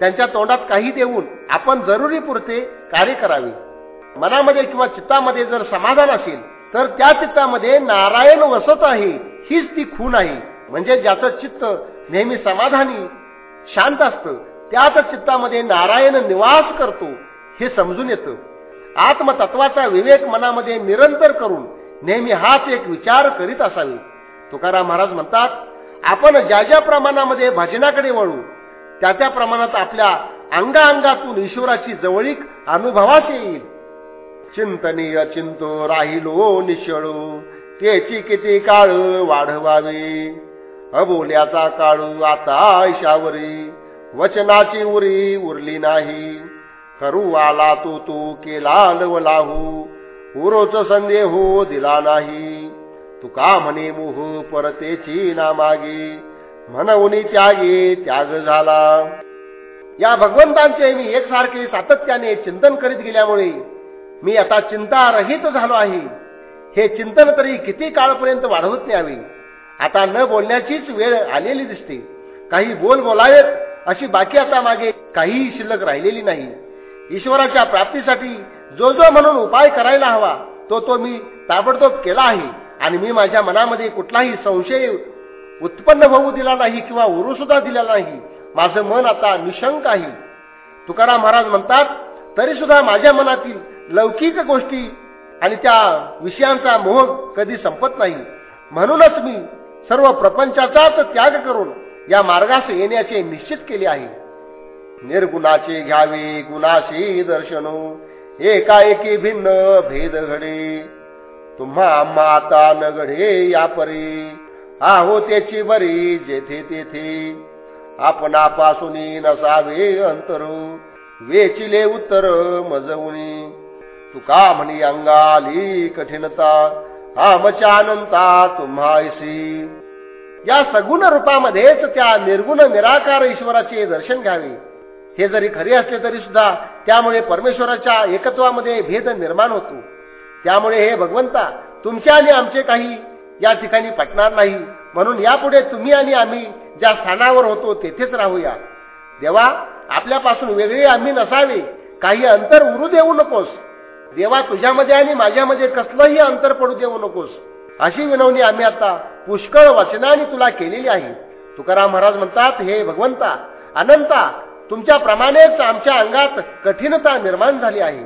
त्यांच्या तोंडात काही देऊन आपण जरुरी पुरते कार्य करावे. मनामध्ये किंवा चित्तामध्ये जर समाधान असेल तर त्या चित्तामध्ये नारायण वसत आहे हीच ती खून आहे. म्हणजे ज्याचं चित्त नेहमी समाधानी शांत असतं त्याच चित्तामध्ये नारायण निवास करतो हे समजून येतं. आत्मतत्वाचा विवेक मनामध्ये निरंतर करून नेहमी हाच एक विचार करीत असावे. तुकाराम महाराज म्हणतात आपण ज्या ज्या प्रमाणामध्ये भजनाकडे वळू त्या त्या प्रमाणात आपल्या अंगाअंगातून ईश्वराची जवळीक अनुभवास येईल. चिंतनीय चिंतो राहिलो निशळू. त्याची किती काळ वाढवावे? अबोल्याचा काळू आता ऐशावरी वचनाची उरी उरली नाही. करू आला तो तू केला लवलाहू. उरोच संदेह दिला नाही. तुका म्हणे मोह परतेची ना मागे म्हणून त्यागे त्याग झाला. या भगवंतांचे मी एकसारखे सातत्याने चिंतन करीत गेल्यामुळे मी आता चिंता रहित झालो आहे. हे चिंतन तरी किती काळपर्यंत वाढवत न्यावे? आता न बोलण्याचीच वेळ आलेली दिसते. काही बोल बोलावेत अशी बाकी आता मागे काहीही शिल्लक राहिलेली नाही. ईश्वराच्या प्राप्तीसाठी जो जो म्हणून उपाय करायला हवा तो तो मी ताबडतोब केला आहे. आणि मी माझ्या मनामध्ये कुठलाही संशय उत्पन्न होऊ दिला नाही किंवा उरू सुद्धा दिला नाही. माझं मन आता निशंक आहे. तुकाराम महाराज म्हणतात तरी सुद्धा माझ्या मनातील लौकिक गोष्टी आणि त्या विषयांचा मोह कधी संपत नाही. म्हणूनच मी सर्व प्रपंचाचाच त्याग करून या मार्गास येण्याचे निश्चित केले आहे. निर्गुणाचे घ्यावे गुणाशी दर्शनो एकाएकी भिन्न भेद घडे. तुम्हा माता न घडे या परी आहो त्याची बरी जेथे तेथे. आपणापासून नसावे अंतर वेचिले उत्तर मजवणी. तुका म्हणी अंगाली कठीणता आमच्या अनंता तुम्हायसी. या सगुण रूपामध्येच त्या निर्गुण निराकार ईश्वराचे दर्शन घ्यावे. हे जरी खरे असले तरी सुद्धा त्यामुळे परमेश्वराच्या एकत्वामध्ये भेद निर्माण होतो. त्यामुळे हे भगवंता तुमचे आणि आमचे काही या ठिकाणी पटणार नाही. म्हणून यापुढे तुम्ही आणि आम्ही ज्या स्थानावर होतो तेथेच राहूया. देवा आपल्यापासून वेगळे आम्ही नसावे. काही अंतर उरू देऊ नकोस. देवा तुझ्यामध्ये आणि माझ्यामध्ये कसलंही अंतर पडू देऊ नकोस. अशी विनवणी आम्ही आता पुष्कळ वचनाने तुला केलेली आहे. तुकाराम महाराज म्हणतात हे भगवंता अनंता तुमच्या प्रमाणेच आमच्या अंगात कठीणता निर्माण झाली आहे.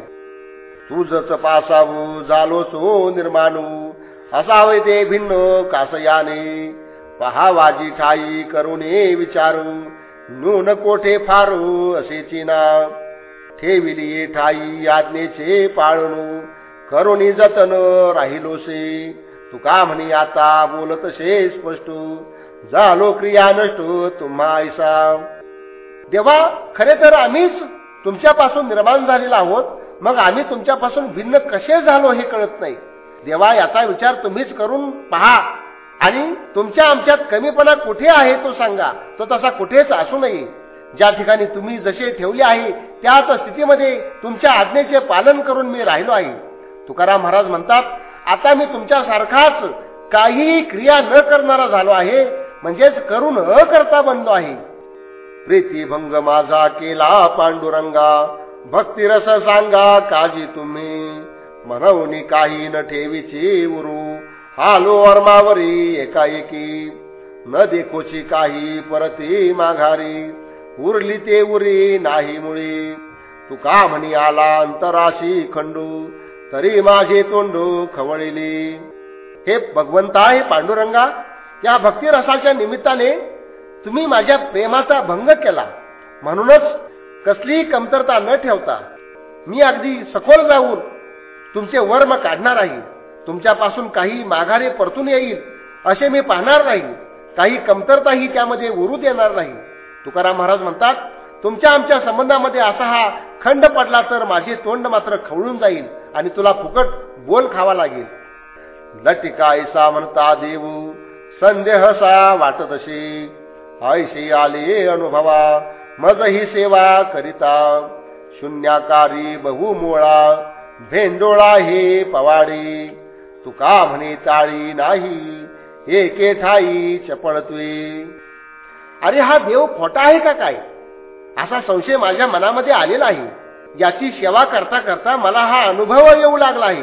तुझच पासावू झालो सो निर्माणू असावे ते भिन्न कासयाने. पहावाजी ठाई करुणे विचारू नून कोठे फारू असेची नाव ठेविली ठाई आज्ञेचे पाळणू. करुणी जतन राहिलोसे तुका म्हणी आता बोलत शे स्पष्ट. झालो क्रिया नष्ट तुम्हा ऐसा. देवा खरे तर आम्हीच तुमच्यापासून निर्माण झालेला आहोत. मग आम्ही तुमच्यापासून भिन्न कसे झालो हे कळत नाही. देवा याचा विचार तुम्हीच करून पहा. आणि तुमच्या आमच्यात कमीपणा कुठे आहे तो सांगा. तो तसा कुठेच असू नये. ज्या ठिकाणी तुम्ही जसे ठेवले आहे त्याच स्थितीमध्ये तुमच्या आज्ञेचे पालन करून मी राहिलो आहे. तुकाराम महाराज म्हणतात आता मी तुमच्यासारखाच काहीही क्रिया न करणारा झालो आहे म्हणजेच करून न करता बनलो आहे. प्रीतीभंग माझा केला पांडुरंगा भक्तिरस सांगा काजी तुम्ही. म्हणवणी काही न ठेवीची उरू हालो अर्मावरी एकाएकी. न देखोची काही परती माघारी. उरली ते उरी नाही मुळी. तू का म्हणी आला अंतराशी खंडू तरी माझे तोंडू खवळिली. हे भगवंता हे पांडुरंगा या भक्तिरसाच्या निमित्ताने तुम्ही माझ्या प्रेमाचा भंग केला. म्हणूनच कसलीही कमतरता न ठेवता मी अगदी सखोल जाऊन तुमचे वर्म काढणार आहे. तुमच्यापासून काही माघारे परतून येईल असे मी पाहणार नाही. काही कमतरताही त्यामध्ये उरू देणार नाही. तुकाराम महाराज म्हणतात तुमच्या आमच्या संबंधामध्ये असा हा खंड पडला तर माझे तोंड मात्र खवळून जाईल आणि तुला फुकट बोल खावा लागेल. लटिका म्हणता देऊ संदेहसा वाटत असे. ऐशी आले अनुभवा मज ही सेवा करिता. शून्याकारी बहुमोळा भेंडोळा हे पवाडी. तुका म्हणे चाळी नाही एके ठाई चपळतवे अरे हा देव खोटा आहे का काय? असा संशय माझ्या मनामध्ये आलेला आहे. याची सेवा करता करता मला हा अनुभव येऊ लागला आहे.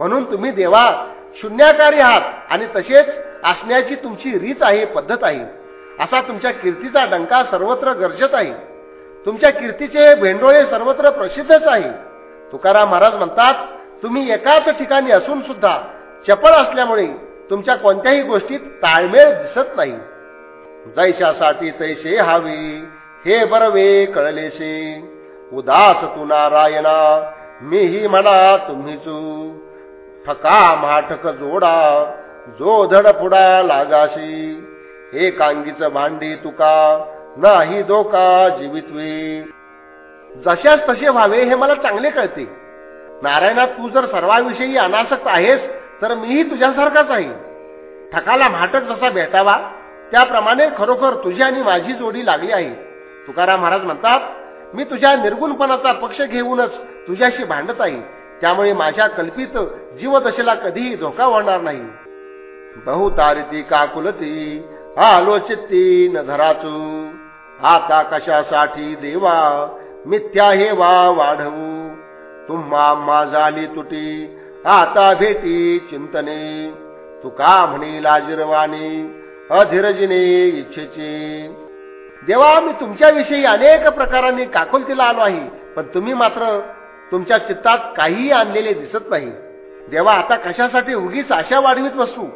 म्हणून तुम्ही देवा शून्याकारी आहात आणि तसेच असण्याची तुमची रीत आहे पद्धत आहे. असा तुमच्या कीर्तीचा डंका सर्वत्र गरजत आहे. तुमच्या कीर्तीचे भेंडोळे सर्वत्र प्रसिद्धच आहे. तुकाराम महाराज म्हणतात तुम्ही एकाच ठिकाणी असून सुद्धा चपळ असल्यामुळे तुमच्या कोणत्याही गोष्टीत ताळमेळ दिसत नाही. जैशासाठी तैसे हावी. हे बरवे कळलेसे उदास तू नारायणा मीही म्हणा तुम्हीच. ठका माठक जोडा जो धडपुडा लागाशी. एकांगीच भांडी तुका नाही धोका जीवितवी. जशाच तसे व्हावे हे मला चांगले कळते. नारायणा तू जर सर्वाविषयी अनासक्त आहेस तर मीही तुझ्यासारखाच आहे. ठकाला माटक जसा भेटावा त्याप्रमाणे खरोखर तुझी आणि माझी जोडी लागली आहे. तुकाराम महाराज म्हणतात मी तुझ्या निर्गुणपणाचा पक्ष घेऊनच तुझ्याशी भांडत आहे. त्यामुळे माझ्या कल्पित जीवदशेला कधीही धोका होणार नाही. बहुतारिती काकुलती आलोचित्ती न धराचू आता कशासाठी देवा मिथ्या हे वा वाढवू? तुम्हा झाली तुटी आता भेटी चिंतने. तुका म्हणी लाजिरवाणी अधीरजीने इच्छेची. देवा मी तुमच्याविषयी अनेक प्रकारांनी काकुलतीला आलो आहे पण तुम्ही मात्र तुमच्या चित्तात काहीही आणलेले दिसत नाही. देवा आता कशासाठी उगीच आशा वाढवीत बसू?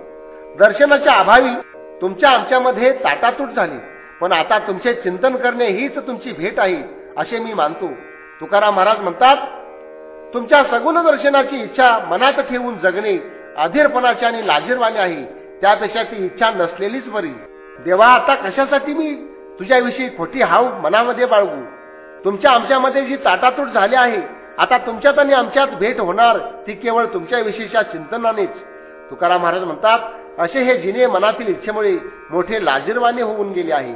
दर्शनाच्या अभावी तुमच्या आमच्यामध्ये ताटातूट झाली पण आता तुमचे चिंतन करणे हीच तुमची भेट आहे असे मी मानतो. तुकाराम महाराज म्हणतात तुमच्या सगुण दर्शनाची इच्छा मनात ठेवून जगणे अधीरपणाचे आणि लाजीरवाने आहे त्यापेक्षा ती इच्छा नसलेलीच बरी. देवा आता कशासाठी मी तुझ्याविषयी खोटी हाव मनामध्ये बाळगू? तुमच्या आमच्यामध्ये जी ताटातूट झाली आहे आता तुमच्यात आणि आमच्यात भेट होणार ती केवळ तुमच्याविषयीच्या चिंतनानेच. तुकाराम महाराज म्हणतात असे हे जिने मनातील इच्छेमुळे मोठे लाजीरवाने होऊन गेले आहे.